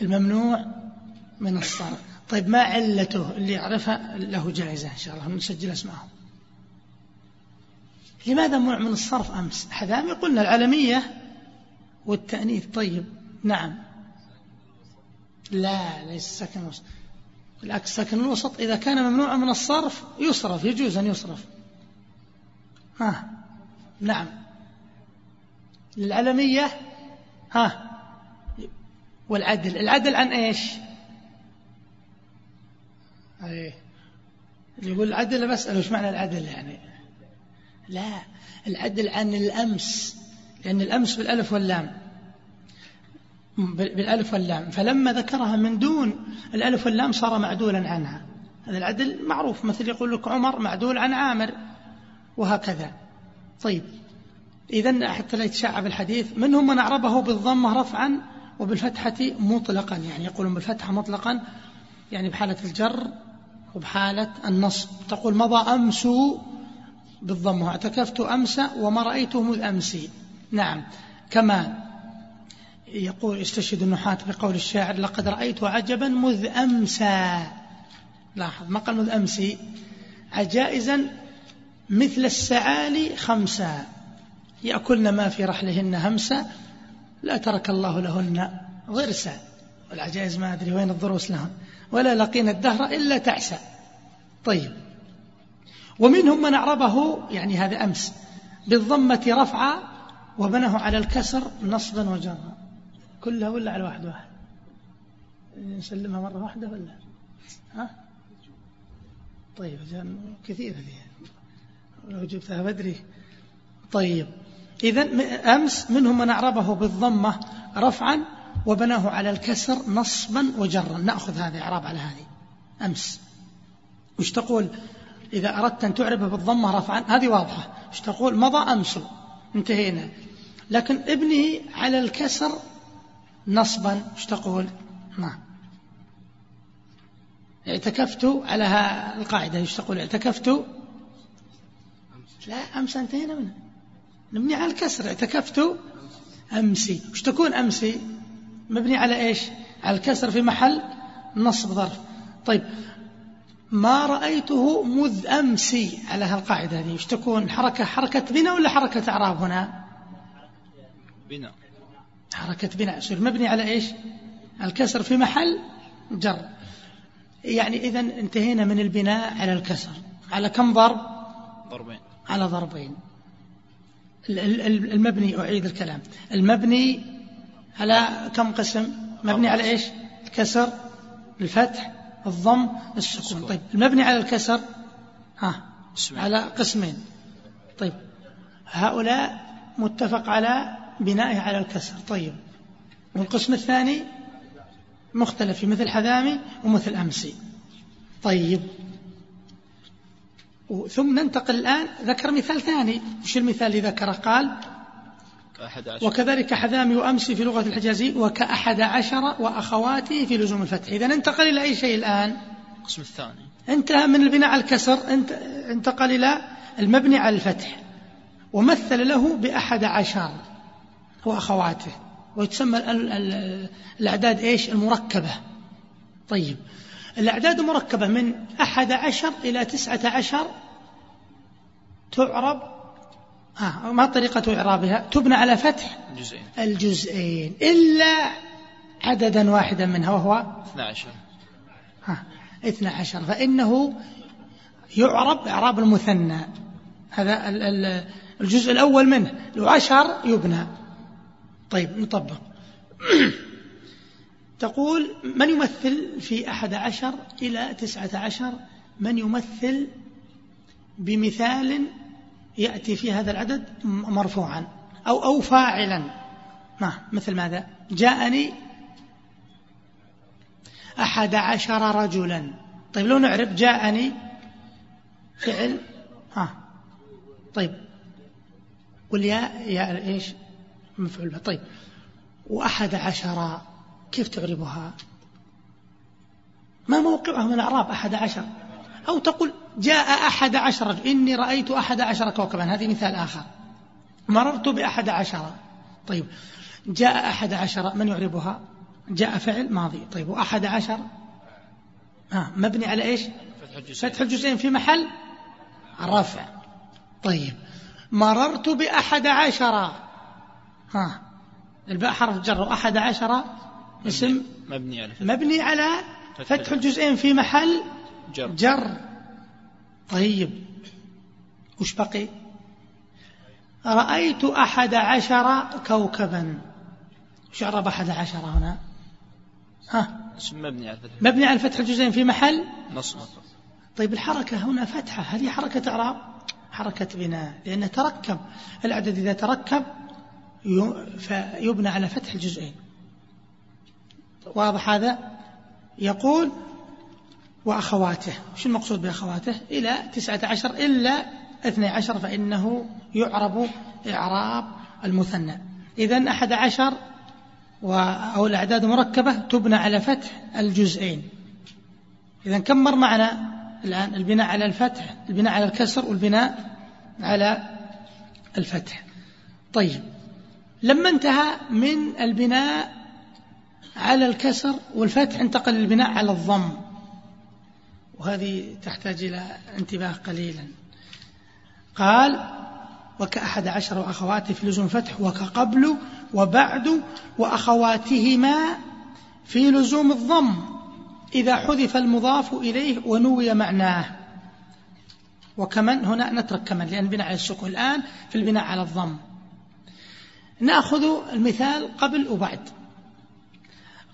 Speaker 1: الممنوع من الصرف. طيب ما علته؟ اللي يعرفها له جائزة إن شاء الله. نسجل اسمائهم لماذا منع من الصرف أمس؟ حذامي قلنا العالمية والتأنيث. طيب نعم. لا ليس سكن وسط بالعكس سكن الوسط إذا كان ممنوعا من الصرف يصرف يجوز أن يصرف. ها نعم. للعلمية ها. والعدل. العدل عن إيش؟ إيه. اللي يقول العدل بسأله إيش معنى العدل يعني؟ لا العدل عن الأمس. لأن الأمس بالألف واللام. بالألف واللام. فلما ذكرها من دون الألف واللام صار معدولا عنها. هذا العدل معروف. مثل يقول لك عمر معدول عن عامر. وهكذا. طيب. إذا حتى لا يتشعب الحديث. منهم من أعربه بالضمة رفعا وبالفتحة مطلقا. يعني يقولون بالفتحة مطلقا يعني بحالة الجر وبحالة النصب. تقول مضى أمس بالضمة. اعتكفت أمس وما رأيته مذ أمسي. نعم. كما يقول يستشهد النحاة بقول الشاعر لقد رأيت عجبا مذ أمسى. لاحظ ما قال مذ أمسي؟ عجائزا مثل السعالي خمسا. يأكلن ما في رحلهن همسا لا ترك الله لهن ضرسا. والعجائز ما أدري وين الضروس لهن ولا لقين الدهر إلا تعسى. طيب. ومنهم من أعربه يعني هذا أمس بالضمة رفعا وبنه على الكسر نصبا وجرا. كلها ولا على واحد واحد؟ نسلمها مرة واحدة ولا؟ ها؟ طيب كثيرة فيها لو جبتها بدري. طيب إذا أمس منهم من أعربه بالضمة رفعا وبناه على الكسر نصبا وجرا. نأخذ هذا إعراب على هذه. أمس. وش تقول؟ إذا أردت أن تعربه بالضمة رفعا. هذه واضحة. وش تقول؟ مضى أمس. انتهينا. لكن ابنه على الكسر نصبا وش تقول؟ نعم اعتكفت على القاعدة وش تقول؟ اعتكفت. لا أمس انتهينا منه نبني على الكسر. اعتكفت أمسي. وش تكون أمسي؟ مبني على إيش؟ على الكسر في محل نصب ظرف. طيب ما رأيته مذ أمسي على هالقاعدة هذه وش تكون؟ حركة حركة بناء ولا حركة أعراب هنا؟
Speaker 2: بناء
Speaker 1: حركة بناء. يصير مبني على إيش؟ الكسر في محل جر. يعني إذا انتهينا من البناء على الكسر. على كم ضرب؟
Speaker 2: ضربين.
Speaker 1: على ضربين. المبني أعيد الكلام. المبني على كم قسم؟ مبني على إيش؟ الكسر الفتح الضم السكون. طيب المبني على الكسر ها على قسمين. طيب هؤلاء متفق على بنائه على الكسر. طيب. والقسم الثاني مختلف في مثل حذامي ومثل أمسي. طيب. ثم ننتقل الآن ذكر مثال ثاني. وش المثال اللي ذكره؟ قال وكذلك حذامي وأمسي في لغة الحجازي وكأحد عشر وأخواته في لزوم الفتح. إذا ننتقل إلى أي شيء الآن؟
Speaker 2: القسم الثاني.
Speaker 1: انتهى من البناء على الكسر انتقل إلى المبني على الفتح. ومثل له بأحد عشر. وأخواته. ويتسمى الأعداد إيش؟ المركبة. طيب. الأعداد مركبة من أحد عشر إلى تسعة عشر تعرب. آه ما طريقة إعرابها تبنى على فتح
Speaker 2: الجزئين
Speaker 1: الجزئين. إلا عددا واحدا منها وهو
Speaker 2: 12
Speaker 1: ها 12 فإنه يعرب إعراب المثنى. هذا الجزء الأول منه. لو عشر يبنى. طيب نطبق تقول من يمثل في أحد عشر إلى تسعة عشر؟ من يمثل بمثال يأتي في هذا العدد مرفوعا أو أو فاعلا. ما مثل ماذا؟ جاءني أحد عشر رجلا. طيب لو نعرف جاءني فعل ها طيب. والياء يا إيش؟ مفعول به طيب وأحد عشر كيف تعربها ما موقعها من الأعراب أحد عشر؟ أو تقول جاء أحد عشر إني رأيت أحد عشر كوكبا. هذه مثال آخر. مررت بأحد عشر. طيب جاء أحد عشر من يعربها؟ جاء فعل ماضي. طيب وأحد عشر؟ ها مبني على إيش؟ فتح الجزئين في محل رفع. طيب مررت بأحد عشر. ها. الباء حرف جر وأحد عشر اسم
Speaker 2: مبني على
Speaker 1: مبني على فتح الجزئين في محل
Speaker 2: جر,
Speaker 1: جر. طيب. وش بقي؟ رأيت أحد عشر كوكبا. وش عرب أحد عشر هنا؟
Speaker 2: ها. اسم مبني على فتح.
Speaker 1: مبني على فتح الجزئين في محل
Speaker 2: نصب.
Speaker 1: طيب الحركة هنا فتحة. هل هي حركة إعراب؟ حركة بناء. لأنه تركب. العدد إذا تركب فيبنى على فتح الجزئين. واضح هذا؟ يقول وأخواته. شو المقصود بأخواته؟ إلى تسعة عشر إلا اثني عشر فإنه يعرب إعراب المثنى. إذا أحد عشر أو الأعداد مركبة تبنى على فتح الجزئين. إذا كم مر معنا الآن؟ البناء على الفتح البناء على الكسر والبناء على الفتح. طيب. لما انتهى من البناء على الكسر والفتح انتقل للبناء على الضم. وهذه تحتاج إلى انتباه قليلا. قال وكأحد عشر وأخواته في لزوم الفتح وكقبل وبعد وأخواتهما في لزوم الضم. إذا حذف المضاف إليه ونوي معناه. وكمن هنا؟ نترك كمن لأن البناء على السكون الآن في البناء على الضم. ناخذ المثال قبل وبعد.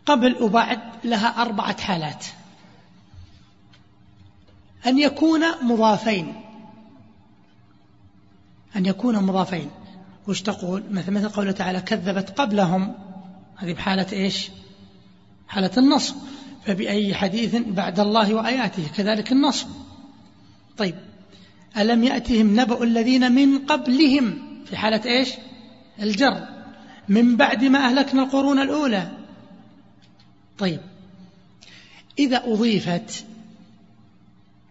Speaker 1: قبل وبعد لها أربعة حالات. أن يكون مضافين. أن يكون مضافين. وش تقول؟ مثل مثل قوله تعالى كذبت قبلهم. هذه بحالة إيش؟ حالة النصب. فبأي حديث بعد الله وآياته؟ كذلك النصب. طيب. ألم يأتهم نبأ الذين من قبلهم؟ في حالة إيش؟ الجر من بعد ما أهلكنا القرون الأولى. طيب إذا أضيفت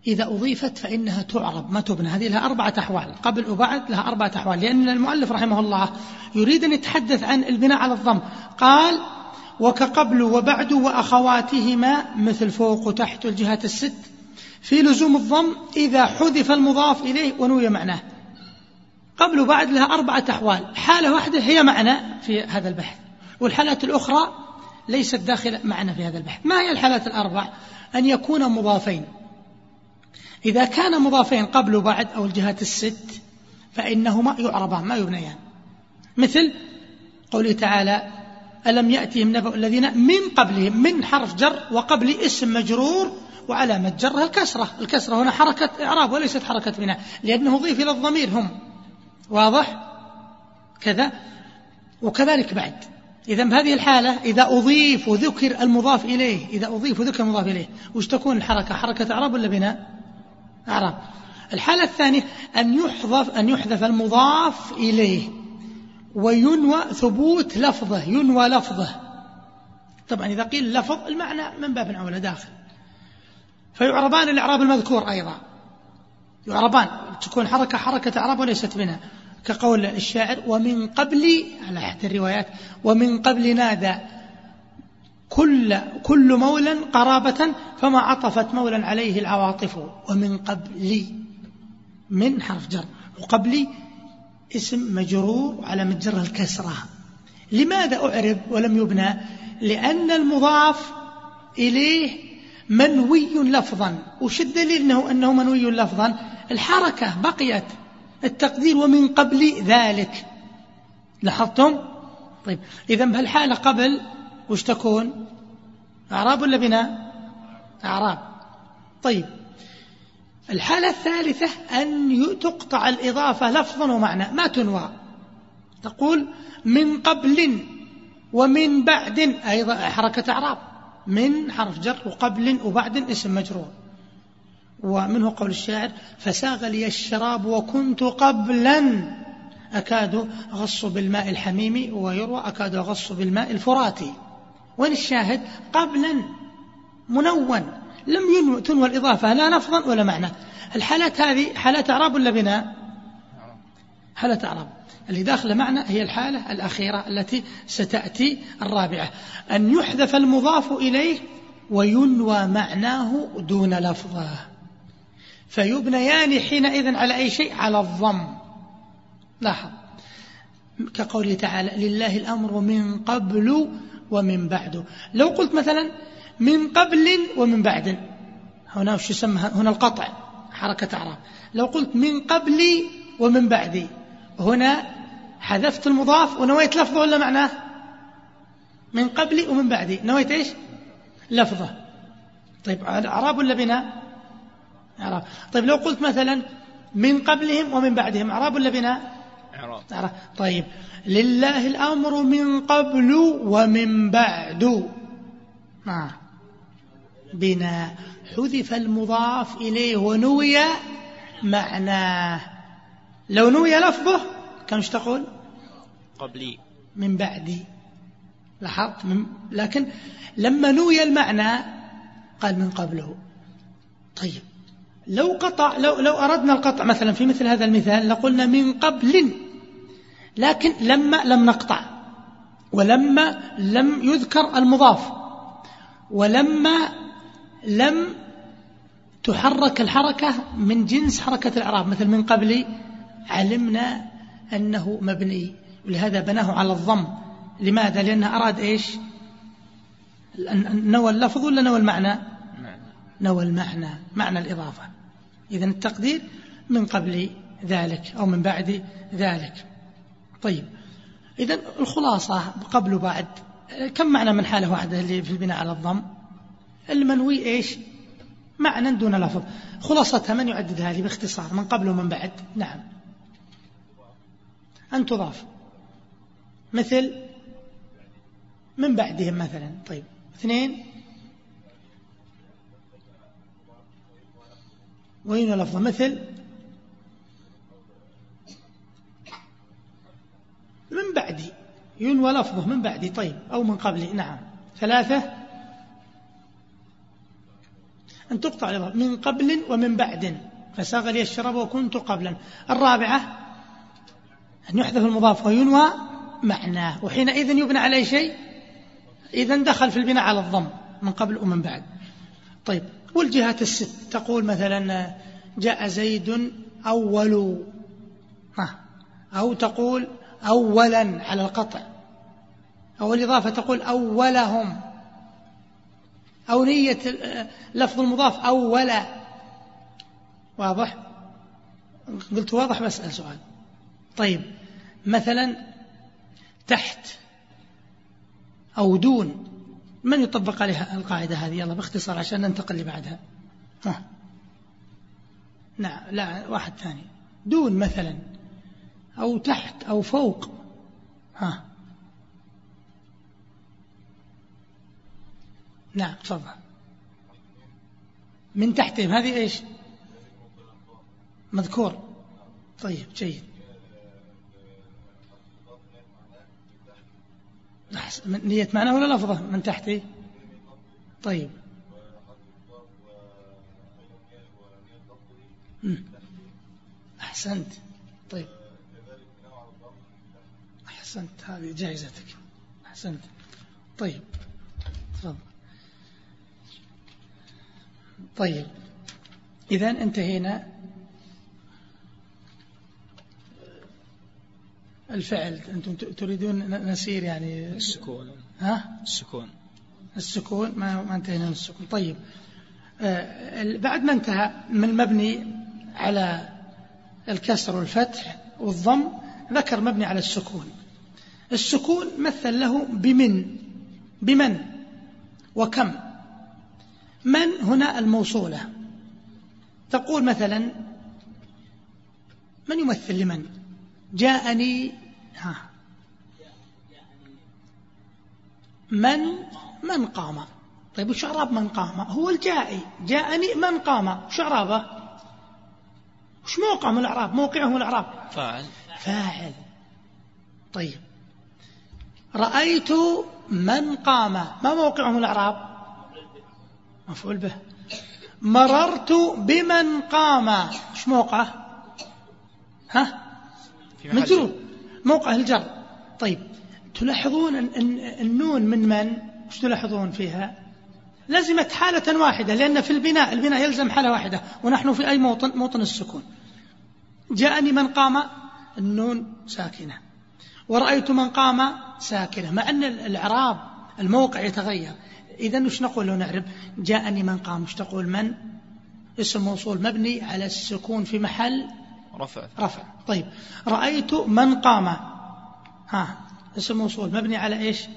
Speaker 1: إذا أضيفت فإنها تعرب ما تبنى. هذه لها أربعة أحوال. قبل وبعد لها أربعة أحوال لأن المؤلف رحمه الله يريد أن يتحدث عن البناء على الضم. قال وكقبل وبعد وأخواتهما مثل فوق وتحت الجهات الست في لزوم الضم إذا حذف المضاف إليه ونوي معناه. قبل وبعد لها أربعة أحوال. حالة واحدة هي معنى في هذا البحث. والحالات الأخرى ليست داخل معنا في هذا البحث. ما هي الحالات الأربع؟ أن يكون مضافين. إذا كان مضافين قبل وبعد أو الجهات الست فإنهما يعربان ما يبنيان. مثل قوله تعالى ألم يأتهم نبأ الذين من قبلهم من حرف جر وقبل اسم مجرور وعلامة جرها الكسرة. الكسرة هنا حركة إعراب وليست حركة بناء لأنه ضيف إلى الضمير هم. واضح؟ كذا. وكذلك بعد. إذا بهذه الحالة إذا أضيف وذكر المضاف إليه إذا أضيف وذكر المضاف إليه وش تكون الحركة؟ حركة إعراب ولا بناء؟ إعراب. الحالة الثانية أن يحذف أن يحذف المضاف إليه. وينوى ثبوت لفظه ينوى لفظه. طبعا إذا قيل لفظ المعنى من باب أولى داخل. فيعربان الإعراب المذكور أيضا. يعربان تكون حركة حركة إعراب وليست منها. كقول الشاعر ومن قبل على أحد الروايات ومن قبل نادى كل كل مولى قرابة فما عطفت مولى عليه العواطف. ومن قبل من حرف جر. وقبلي اسم مجرور على متجرها الكسرة. لماذا أعرب ولم يبنى؟ لأن المضاف إليه منوي لفظا. وش الدليل أنه, أنه منوي لفظا. الحركة بقيت التقدير ومن قبل ذلك. لاحظتم؟ طيب إذا بهالحالة قبل وش تكون؟ أعراب ولا بناء أعراب. طيب الحالة الثالثة أن تقطع الإضافة لفظا ومعنى ما تنوى. تقول من قبل ومن بعد أيضا حركة أعراب من حرف جر وقبل وبعد اسم مجرور. ومنه قول الشاعر فساغ لي الشراب وكنت قبلا. أكاد أغص بالماء الحميم ويروى أكاد أغص بالماء الفراتي وين الشاهد؟ قبلا منون. لم تنوى الإضافة لا لفظا ولا معنى. الحالات هذه حالات أعراب ولا بناء؟ حالة أعراب. اللي داخل معنى هي الحالة الأخيرة التي ستأتي الرابعة. أن يحذف المضاف إليه وينوى معناه دون لفظه. فيبنيان حينئذ على أي شيء؟ على الضم. لاحظ. كقوله تعالى لله الأمر من قبل ومن بعد. لو قلت مثلا من قبل ومن بعد. هنا وش يسمى؟ هنا القطع حركة أعراب. لو قلت من قبل ومن بعد هنا حذفت المضاف ونويت لفظه ولا معناه؟ من قبل ومن بعد. نويت إيش؟ لفظه. طيب أعراب ولا بناء إعراب طيب لو قلت مثلا من قبلهم ومن بعدهم إعراب ولا بناء إعراب طيب. لله الأمر من قبل ومن بعد. آه. بناء حذف المضاف إليه ونوي معناه. لو نوي لفظه كم تقول؟
Speaker 2: قبلي
Speaker 1: من بعدي لاحظت؟ لكن لما نوي المعنى قال من قبله. طيب. لو قطع لو لو أردنا القطع مثلا في مثل هذا المثال لقلنا من قبل لكن لما لم نقطع ولما لم يذكر المضاف ولما لم تحرك الحركة من جنس حركة الإعراب مثل من قبل علمنا أنه مبني ولهذا بناه على الضم. لماذا؟ لأنه أراد إيش؟ نوى اللفظ ولا نوى المعنى. نوى المعنى معنى الإضافة. إذا التقدير من قبل ذلك أو من بعد ذلك. طيب. إذا الخلاصة قبل وبعد كم معنى من حالة واحدة اللي في البناء على الضم؟ المنوي إيش؟ معنى دون لفظ. خلاصتها من يعدد هذه باختصار من قبل ومن بعد؟ نعم. أن تضاف مثل من بعدهم مثلا. طيب. اثنين وين لفظة مثل من بعدي ينوى لفظه من بعدي طيب أو من قبلي نعم. ثلاثة أن تقطع من قبل ومن بعد. فساغ لي الشراب وكنت قبلا. الرابعة أن يحذف المضاف وينوى معناه وحينئذ يبنى على شيء إذا دخل في البناء على الضم من قبل ومن بعد. طيب والجهات الست تقول مثلا جاء زيد أول أو تقول أولا على القطع أو الإضافة تقول أولهم أو نية لفظ المضاف أولا واضح؟ قلت واضح بسأل سؤال. طيب مثلا تحت أو دون. من يطبق عليها القاعدة هذه؟ يلا باختصار عشان ننتقل لبعدها. ها. نعم لا واحد ثاني. دون مثلا أو تحت أو فوق. ها. نعم تفضل. من تحتهم هذه إيش؟ مذكور. طيب جيد. نية معنى ولا لفظة؟ من تحته طيب. أحسنت. طيب. أحسنت. هذه جائزتك. أحسنت. طيب. تفضل. طيب. إذا انتهينا الفعل. أنتم تريدون نسير يعني.
Speaker 2: السكون.
Speaker 1: ها؟
Speaker 2: السكون.
Speaker 1: السكون؟ ما ما انتهينا من السكون. طيب. آه بعد ما انتهى من المبني على الكسر والفتح والضم ذكر مبني على السكون. السكون مثل له بمن؟ بمن؟ وكم؟ من هنا الموصولة؟ تقول مثلا من يمثل لمن؟ جاءني ها من من قام. طيب وش اعراب من قام؟ هو الجائي. جاءني من قام. وش اعرابه وش موقع من الأعراب؟ موقعه الأعراب.
Speaker 2: فاعل.
Speaker 1: فاعل. طيب. رأيت من قام. ما موقعه من الأعراب؟ مفعول به. مررت بمن قام. إيش موقعه؟ ها؟ مجرور موقعه الجر. طيب تلاحظون النون من من؟ إيش تلاحظون فيها؟ لزمت حالة واحدة لأن في البناء البناء يلزم حالة واحدة ونحن في أي موطن موطن السكون. جاءني من قام النون ساكنة. ورأيت من قام ساكنة مع أن الإعراب الموقع يتغير. إذا وش نقول لو نعرب؟ جاءني من قام وش تقول من؟ اسم موصول مبني على السكون في محل
Speaker 2: رفع
Speaker 1: رفع. طيب. رأيت من قام. ها. اسم موصول. مبني على إيش؟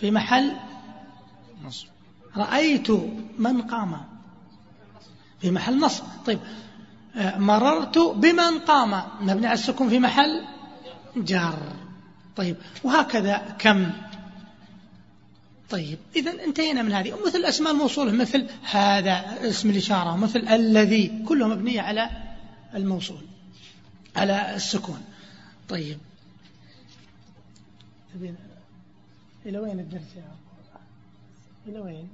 Speaker 1: في محل
Speaker 2: نصب.
Speaker 1: رأيت من قام. في محل نصب. طيب. آه، مررت بمن قام. مبني على السكون في محل جار. طيب. وهكذا كم. طيب. إذا انتهينا من هذه. مثل الأسماء الموصولة مثل هذا اسم الإشارة مثل الذي كلها مبنية على الموصول على السكون. طيب. إلى وين الدرس يا إلى وين؟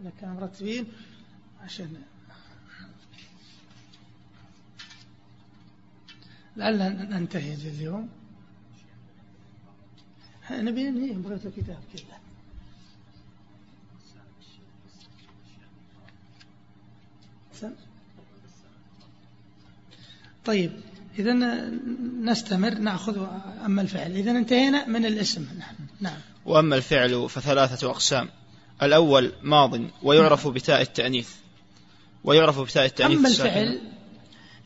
Speaker 1: إذا كان مرتبين عشان لعلنا ننتهي اليوم نبي ننهيه بغيت الكتاب كذا طيب إذا نستمر نأخذ أما الفعل. إذا انتهينا من الاسم. نعم نعم.
Speaker 2: وأما الفعل فثلاثة أقسام. الأول ماض ويعرف بتاء التأنيث. ويعرف بتاء التأنيث
Speaker 1: أما الفعل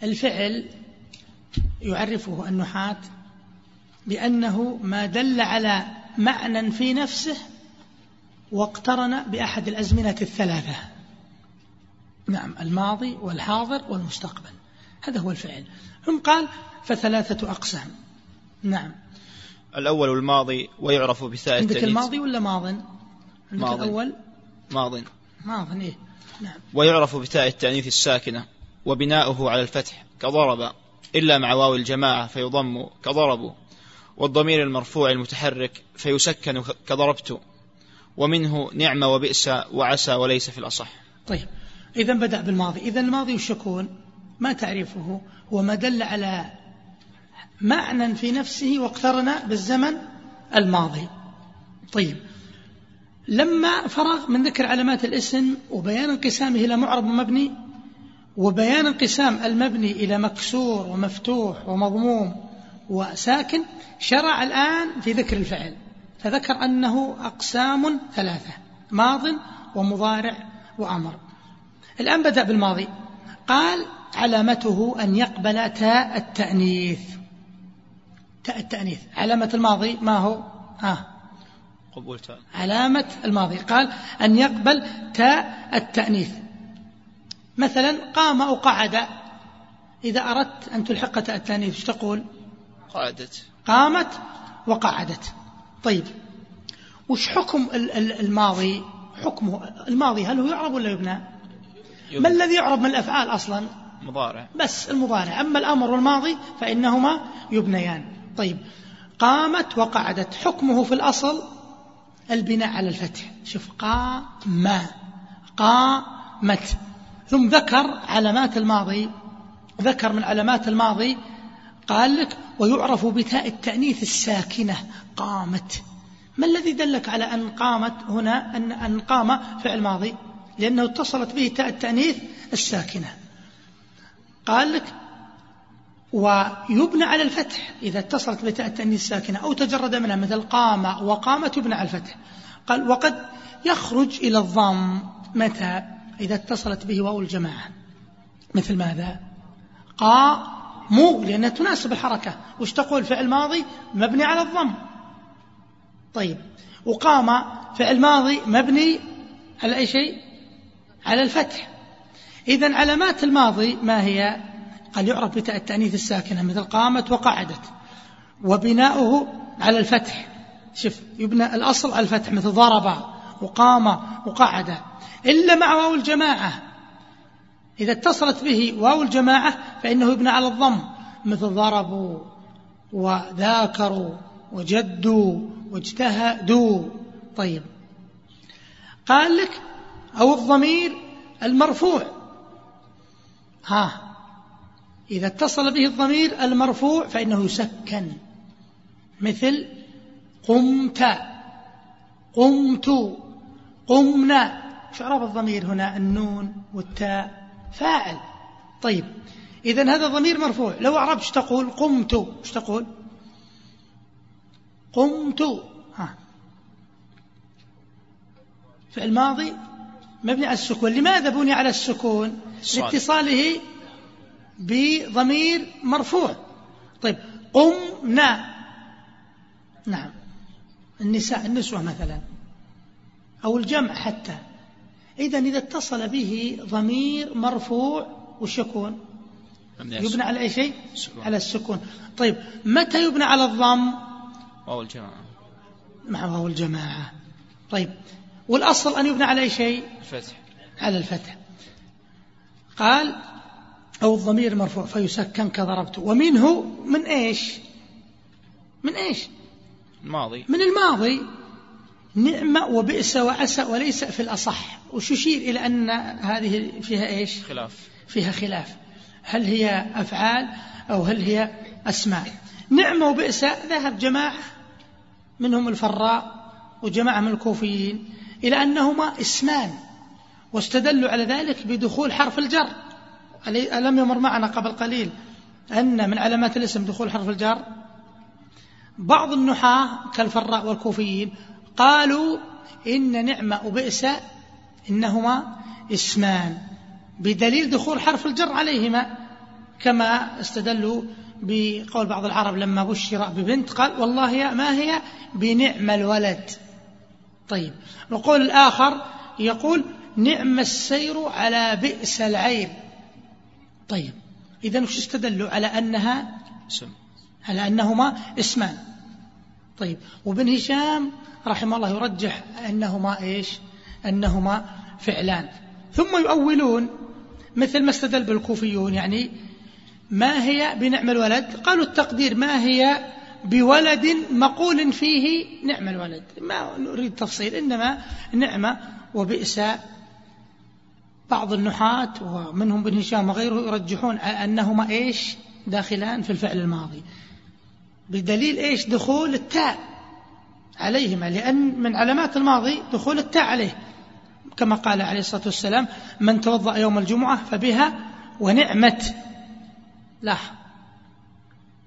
Speaker 1: الفعل يعرفه النحاة بأنه ما دل على معنى في نفسه واقترن بأحد الأزمنة الثلاثة. نعم الماضي والحاضر والمستقبل. هذا هو الفعل. ثم قال فثلاثة أقسام. نعم.
Speaker 2: الأول الماضي ويعرف بثاء
Speaker 1: عندك
Speaker 2: التأنيث.
Speaker 1: الماضي ولا ماض؟
Speaker 2: ماضي.
Speaker 1: الأول؟
Speaker 2: ماض.
Speaker 1: ماض إيه. نعم.
Speaker 2: ويعرف بتاء التأنيث الساكنة وبناؤه على الفتح كضرب إلا مع واو الجماعة فيضم كضربوا والضمير المرفوع المتحرك فيسكن كضربت ومنه نعم وبئس وعسى وليس في الأصح.
Speaker 1: طيب. إذا بدأ بالماضي. إذا الماضي وش يكون ما تعرفه هو ما دل على معنى في نفسه واقترن بالزمن الماضي. طيب. لما فرغ من ذكر علامات الاسم وبيان انقسامه إلى معرب ومبني وبيان انقسام المبني إلى مكسور ومفتوح ومضموم وساكن شرع الآن في ذكر الفعل. فذكر أنه أقسام ثلاثة ماض ومضارع وأمر. الآن بدأ بالماضي. قال علامته أن يقبل تاء التأنيث. تاء التأنيث. علامة الماضي ما هو؟ ها
Speaker 2: قبول تاء.
Speaker 1: علامة الماضي. قال أن يقبل تاء التأنيث. مثلا قام أو قعد. إذا أردت أن تلحق تاء التأنيث إيش تقول؟
Speaker 2: قعدت.
Speaker 1: قامت وقعدت. طيب. وش حكم ال- ال- الماضي؟ حكمه الماضي هل هو يعرب ولا يبنى؟ ما الذي يعرب من الأفعال أصلا؟
Speaker 2: مضارع.
Speaker 1: بس المضارع. أما الأمر والماضي فإنهما يبنيان. طيب قامت وقعدت. حكمه في الأصل البناء على الفتح. شوف قام قامت. ثم ذكر علامات الماضي. ذكر من علامات الماضي. قال لك ويعرف بتاء التأنيث الساكنة. قامت. ما الذي دلك على أن قامت هنا؟ أن, أن قام فعل ماضي؟ لأنه اتصلت به تاء التأنيث الساكنة. قال لك ويبنى على الفتح. إذا اتصلت بتاء التأنيث الساكنة أو تجرد منها مثل قام وقامت يبنى على الفتح. قال وقد يخرج إلى الضم متى؟ إذا اتصلت به واو الجماعة. مثل ماذا؟ قاموا لأنها تناسب الحركة. وش تقول؟ فعل ماضي مبني على الضم. طيب. وقام فعل ماضي مبني على أي شيء؟ على الفتح. إذا علامات الماضي ما هي؟ قال يعرف بتاء التأنيث الساكنة مثل قامت وقعدت وبناؤه على الفتح. شوف يبنى الأصل على الفتح مثل ضرب وقام وقعد. إلا مع واو الجماعة. إذا اتصلت به واو الجماعة فإنه يبنى على الضم مثل ضربوا وذاكروا وجدوا واجتهدوا. طيب. قال لك أو الضمير المرفوع. ها إذا اتصل به الضمير المرفوع فإنه يسكن. مثل قمت قمت قمنا. شعراب الضمير هنا؟ النون والتاء. فاعل. طيب إذا هذا ضمير مرفوع. لو أعرب إيش تقول؟ قمت. إيش تقول؟ قمت. ها. فعل ماضي. مبني على السكون. لماذا بني على السكون. لاتصاله بضمير مرفوع. طيب قمنا. نعم. النساء النسوة مثلا. أو الجمع حتى. إذا إذا اتصل به ضمير مرفوع وش يكون
Speaker 2: مبني على
Speaker 1: يبنى على أي شيء؟
Speaker 2: السكون.
Speaker 1: على السكون. طيب متى يبنى على الضم؟
Speaker 2: واو الجماعة.
Speaker 1: مع واو الجماعة. طيب والأصل أن يبنى على أي شيء؟
Speaker 2: الفتح.
Speaker 1: على الفتح. قال أو الضمير مرفوع فيسكن كضربت ومنه من إيش؟ من إيش؟
Speaker 2: الماضي.
Speaker 1: من الماضي. نعمة وبئس وعسى وليس في الأصح. وش يشير إلى أن هذه فيها إيش؟
Speaker 2: خلاف.
Speaker 1: فيها خلاف. هل هي أفعال أو هل هي أسماء؟ نعمة وبئس. ذهب جماعة منهم الفراء وجماعة من الكوفيين. إلى أنهما اسمان واستدلوا على ذلك بدخول حرف الجر. ألم يمر معنا قبل قليل أن من علامات الاسم دخول حرف الجر؟ بعض النحاة كالفراء والكوفيين قالوا إن نعمة وبئس إنهما اسمان بدليل دخول حرف الجر عليهما كما استدلوا بقول بعض العرب لما بشر ببنت قال والله ما هي؟ بنعم الولد. طيب. القول الآخر يقول نعم السير على بئس العير طيب. إذا وش استدلوا؟ على أنها
Speaker 2: اسم.
Speaker 1: على أنهما اسمان. طيب. وابن هشام رحمه الله يرجح أنهما إيش؟ أنهما فعلان. ثم يؤولون مثل ما استدل بالكوفيون يعني ما هي بنعم الولد؟ قالوا التقدير ما هي بولد مقول فيه نعم الولد. ما نريد تفصيل إنما نعمة وبئس بعض النحاة ومنهم بن هشام وغيره يرجحون أنهما إيش؟ داخلان في الفعل الماضي. بدليل إيش؟ دخول التاء عليهما لأن من علامات الماضي دخول التاء عليه. كما قال عليه الصلاة والسلام من توضأ يوم الجمعة فبها ونعمت. لا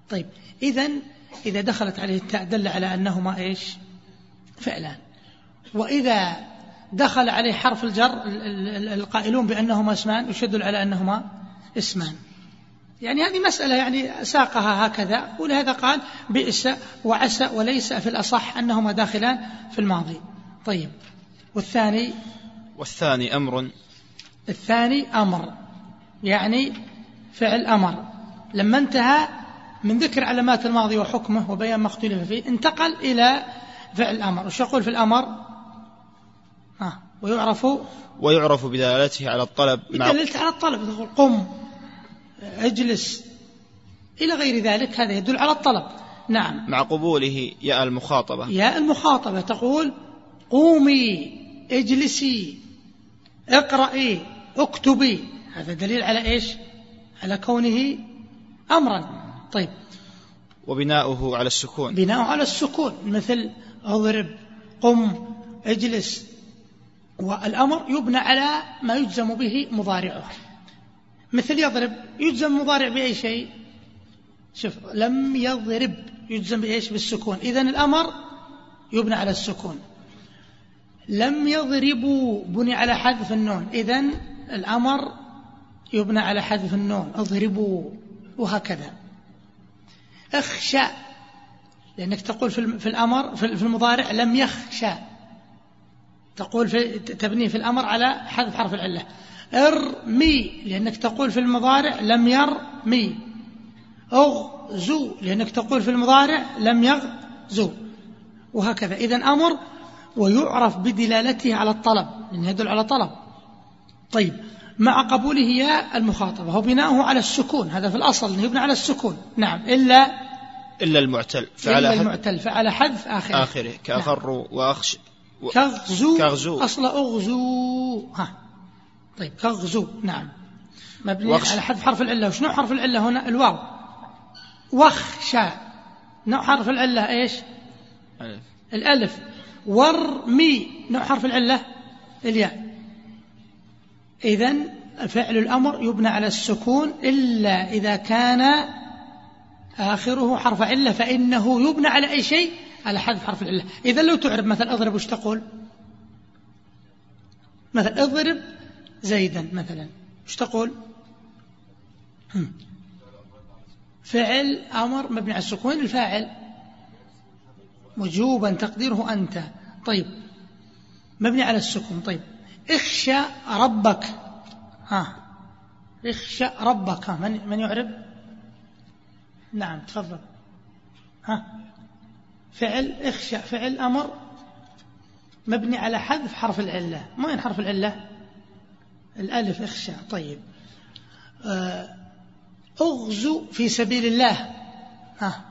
Speaker 1: طيب إذا إذا دخلت عليه التاء دل على أنهما إيش؟ فعلان. وإذا دخل عليه حرف الجر القائلون بأنهما اسمان يشدل على أنهما اسمان. يعني هذه مسألة يعني ساقها هكذا. ولهذا قال بئس وعسى وليس في الأصح أنهما داخلان في الماضي. طيب. والثاني؟
Speaker 2: والثاني أمر.
Speaker 1: الثاني أمر. يعني فعل أمر. لما انتهى من ذكر علامات الماضي وحكمه وبيان ما اختلف فيه انتقل إلى فعل الأمر. وش يقول في الأمر؟ ها ويعرف
Speaker 2: ويعرف بدلالته على الطلب
Speaker 1: مع دللت على الطلب. تقول قم اجلس إلى غير ذلك هذا يدل على الطلب. نعم.
Speaker 2: مع قبوله ياء المخاطبة.
Speaker 1: ياء المخاطبة تقول قومي اجلسي اقرأي اكتبي. هذا دليل على إيش؟ على كونه أمرا. طيب.
Speaker 2: وبناؤه على السكون.
Speaker 1: بناؤه على السكون مثل اضرب قم اجلس. والأمر يبنى على ما يجزم به مضارعه. مثل يضرب يجزم مضارع بأي شيء؟ شوف لم يضرب يجزم بإيش؟ بالسكون. إذن الأمر يبنى على السكون. لم يضربوا بني على حذف النون. إذن الأمر يبنى على حذف النون. اضربوا وهكذا. اخشى لأنك تقول في الأمر في المضارع لم يخشى. تقول في تبنيه في الأمر على حذف حرف العلة. ارمي لأنك تقول في المضارع لم يرمي. اغزو لأنك تقول في المضارع لم يغزو. وهكذا. إذا أمر ويعرف بدلالته على الطلب لأنه يدل على طلب. طيب. مع قبوله يا المخاطبة. وبناؤه على السكون. هذا في الأصل يبنى على السكون. نعم. إلا
Speaker 2: إلا المعتل.
Speaker 1: فعلى إلا المعتل. فعلى حذف آخره.
Speaker 2: آخره. كأغر نعم. وأخش.
Speaker 1: و... كغزو. كغزو. أصل أغزو. ها. طيب كغزو. نعم. مبني وخش. على حذف حرف العلة. وشنو حرف العلة هنا؟ الواو. وخشى. نوع حرف العلة إيش؟ ألف. الألف. ورمي نوع حرف العلة؟ الياء. إذا فعل الأمر يبنى على السكون إلا إذا كان آخره حرف علة فإنه يبنى على أي شيء على حذف حرف العلة. إذا لو تعرب مثلا أضرب وش تقول؟ مثلا أضرب زيدا مثلا وش تقول؟ فعل أمر مبني على السكون الفاعل وجوبا تقديره أنت. طيب مبني على السكون. طيب اخشى ربك. ها. اخشى ربك. ها من, من يعرب؟ نعم تفضل. ها. فعل اخشى فعل أمر مبني على حذف حرف العلة. ما وين حرف العلة؟ الألف اخشى طيب. آه، أغزو في سبيل الله. ها.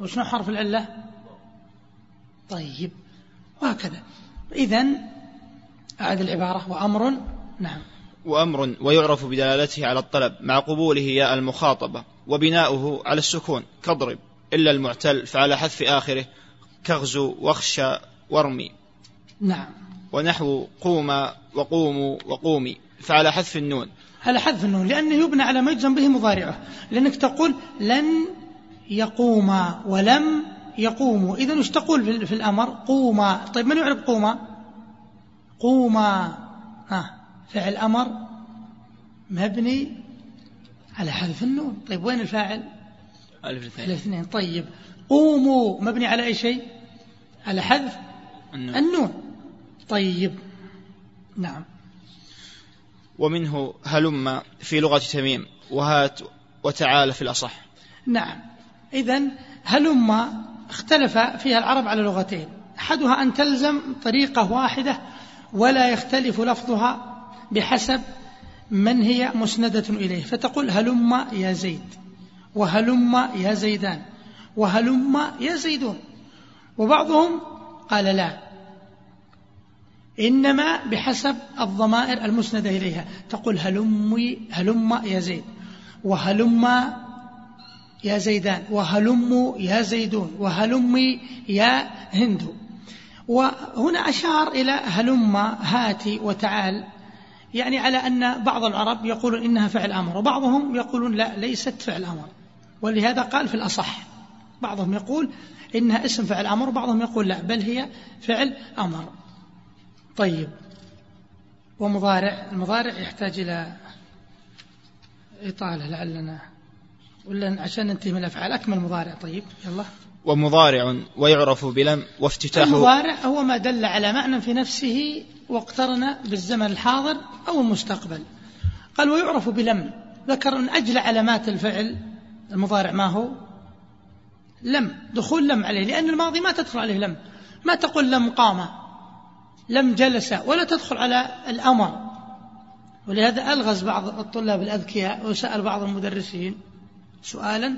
Speaker 1: وشنو حرف العلة؟ طيب. وهكذا. إذا أعد العبارة وأمر نعم.
Speaker 2: وأمر ويعرف بدلالته على الطلب مع قبوله ياء المخاطبة وبناؤه على السكون كضرب. إلا المعتل فعلى حذف آخره كغزو واخشى وارمي.
Speaker 1: نعم.
Speaker 2: ونحو قوم وقوموا وقومي فعلى حذف النون.
Speaker 1: على حذف النون لأنه يبنى على ما يجزم به مضارعه. لأنك تقول لن يقوما ولم يقوموا إذا وش تقول في الأمر. قوما. طيب من يعرف قوما؟ قوما. ها فعل أمر مبني على حذف النون. طيب وين الفاعل؟
Speaker 2: ألف الاثنين
Speaker 1: الاثنين طيب قوموا مبني على أي شيء؟ على حذف
Speaker 2: النون.
Speaker 1: النون. طيب نعم.
Speaker 2: ومنه هلم في لغة تميم. وهات وتعال في الأصح.
Speaker 1: نعم. إذا هلم اختلف فيها العرب على لغتين. أحدها أن تلزم طريقة واحدة ولا يختلف لفظها بحسب من هي مسندة إليه. فتقول هلم يا زيد وهلم يا زيدان وهلم يا زيدون. وبعضهم قال لا إنما بحسب الضمائر المسندة إليها. تقول هلمي هلم يا زيد وهلم يا زيدان وهلم يا زيدون وهلمي يا هند. وهنا أشار إلى هلم هاتي وتعال. يعني على أن بعض العرب يقولون إنها فعل أمر وبعضهم يقولون لا ليست فعل أمر. ولهذا قال في الأصح بعضهم يقول إنها اسم فعل أمر وبعضهم يقول لا بل هي فعل أمر. طيب ومضارع المضارع يحتاج إلى إطالة لعلنا ولا عشان ننتهي من الأفعال؟ أكمل مضارع طيب. يلا.
Speaker 2: ومضارع ويعرف بلم وافتتاحه
Speaker 1: المضارع هو ما دل على معنى في نفسه واقترن بالزمن الحاضر أو المستقبل. قال ويعرف بلم. ذكر أن أجل علامات الفعل المضارع ما هو؟ لم دخول لم عليه لأن الماضي ما تدخل عليه لم. ما تقول لم قام لم جلس ولا تدخل على الأمر. ولهذا ألغز بعض الطلاب الأذكياء وسأل بعض المدرسين. سؤالا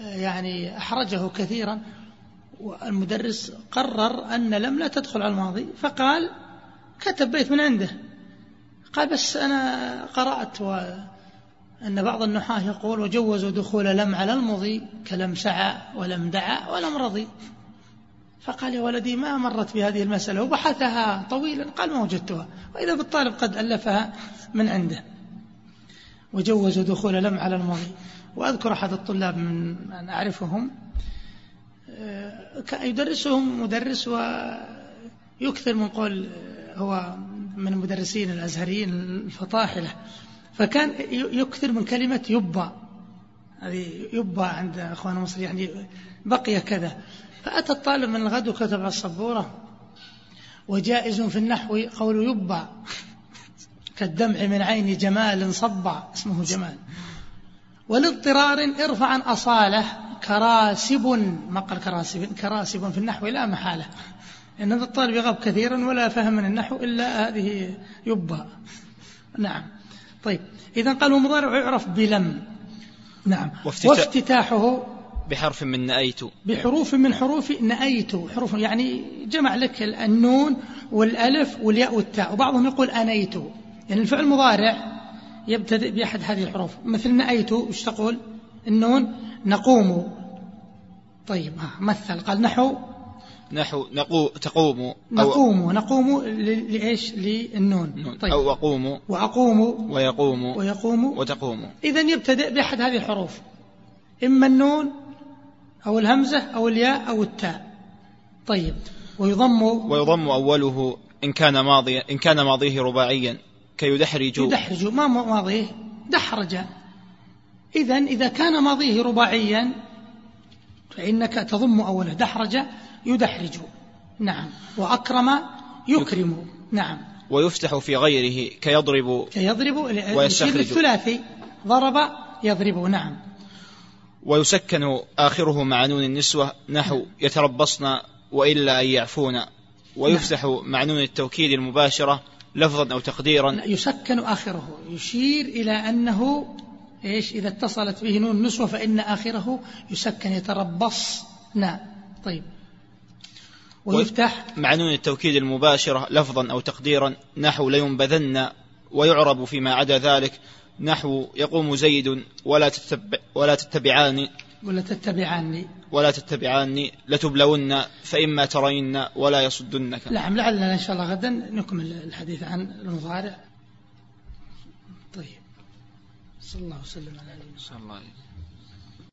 Speaker 1: يعني أحرجه كثيرا والمدرس قرر أن لم لا تدخل على الماضي فقال كتب بيت من عنده. قال بس أنا قرأت و أن بعض النحاة يقول وجوزوا دخول لم على المضي كلم سعى ولم دعا ولم رضي. فقال يا ولدي ما مرت بهذه المسألة. وبحثها طويلا قال ما وجدتها. وإذا بالطالب قد ألفها من عنده. وجوزوا دخول لم على الماضي وأذكر أحد الطلاب من أن أعرفهم آه، يدرسهم مدرس ويكثر من قول آه، هو من المدرسين الأزهريين الفطاحلة فكان يكثر من كلمة يبا. هذه يبا عند أخوان مصر يعني بقي كذا. فأتى الطالب من الغد وكتب على السبورة وجائز في النحو قول يبا كالدمع من عين جمال صبا اسمه جمال. ولإضطرار ارفع عن أصالة كراسب ما قال كراسب كراسب في النحو لا محالة. إن هذا الطالب يغاب كثيرا ولا فهم من النحو إلا هذه يبا نعم. طيب. إذا قال ومضارع يعرف بلم. نعم.
Speaker 2: وافتتاح-
Speaker 1: وافتتاحه
Speaker 2: بحرف من نأيت.
Speaker 1: بحروف من حروف نأيت. حروف يعني جمع لك النون والألف والياء والتاء. وبعضهم يقول أنيت. يعني الفعل المضارع يبتدئ بأحد هذه الحروف. مثل نأيت وش تقول؟ النون نقوم. طيب ها مثل. قال نحو.
Speaker 2: نحو نقو تقوم.
Speaker 1: نقوم نقوم لإيش؟ للنون. طيب.
Speaker 2: أو أقوم.
Speaker 1: وأقوم.
Speaker 2: ويقوم.
Speaker 1: ويقوم.
Speaker 2: وتقوم.
Speaker 1: إذا يبتدئ بأحد هذه الحروف. إما النون أو الهمزة أو الياء أو التاء. طيب. ويضم.
Speaker 2: ويضم أوله إن كان ماضيا إن كان ماضيه رباعيا. كيدحرج
Speaker 1: يدحرج ما ماضيه؟ دحرج إذا إذا كان ماضيه رباعيا فإنك تضم أوله. دحرج يدحرج. نعم. وأكرم يكرم. نعم.
Speaker 2: ويفتح في غيره كيضرب.
Speaker 1: يضرب
Speaker 2: ويستخرج.
Speaker 1: الثلاثي. ضرب يضرب. نعم.
Speaker 2: ويسكن آخره مع نون النسوة. نحو يتربصن وإلا أن يعفون. ويفتح مع نون التوكيد المباشرة. لفظا أو تقديرا.
Speaker 1: يسكن آخره. يشير إلى أنه إيش إذا اتصلت به نون نسوة فإن آخره يسكن يتربص نعم طيب. ويفتح.
Speaker 2: مع نون التوكيد المباشرة لفظا أو تقديرا نحو لينبذن ويعرب فيما عدا ذلك نحو يقوم زيد ولا تتبع ولا تتبعان.
Speaker 1: ولا تتبعاني؟
Speaker 2: ولا تتبعان لتبلون فإما ترين ولا يصدنك.
Speaker 1: نعم لعلنا إن شاء الله غدا نكمل الحديث عن المضارع. طيب. صلى الله وسلم على نبينا
Speaker 2: صلى الله عليه وسلم.